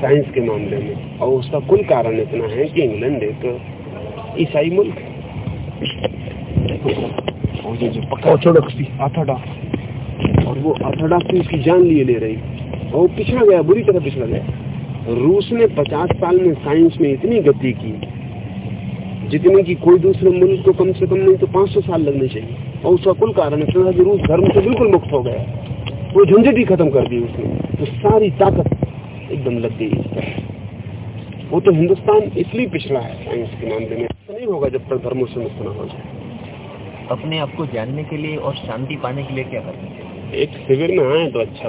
साइंस के मामले में और उसका कुल कारण इतना है कि इंग्लैंड एक ईसाई मुल्क और वो ऑर्थोडॉक्सी उसकी जान लिए ले रही। और वो पिछड़ा गया बुरी तरह पिछड़ा गया। रूस ने 50 साल में साइंस में इतनी गति की जितने की कोई दूसरे मुल्क को कम से कम नहीं तो 500 साल लगने चाहिए। और उसका कुल कारण इतना था कि रूस धर्म से बिल्कुल मुक्त हो गया। वो झंझट ही खत्म कर दी उसने। तो सारी ताकत एकदम लग गई वो तो हिंदुस्तान इसलिए पिछड़ा है साइंस के मामले में। ऐसा नहीं होगा जब तक धर्मों से मुक्त न हो जाए। अपने आप को जानने के लिए और शांति पाने के लिए क्या करना चाहिए एक शिविर में आए तो अच्छा।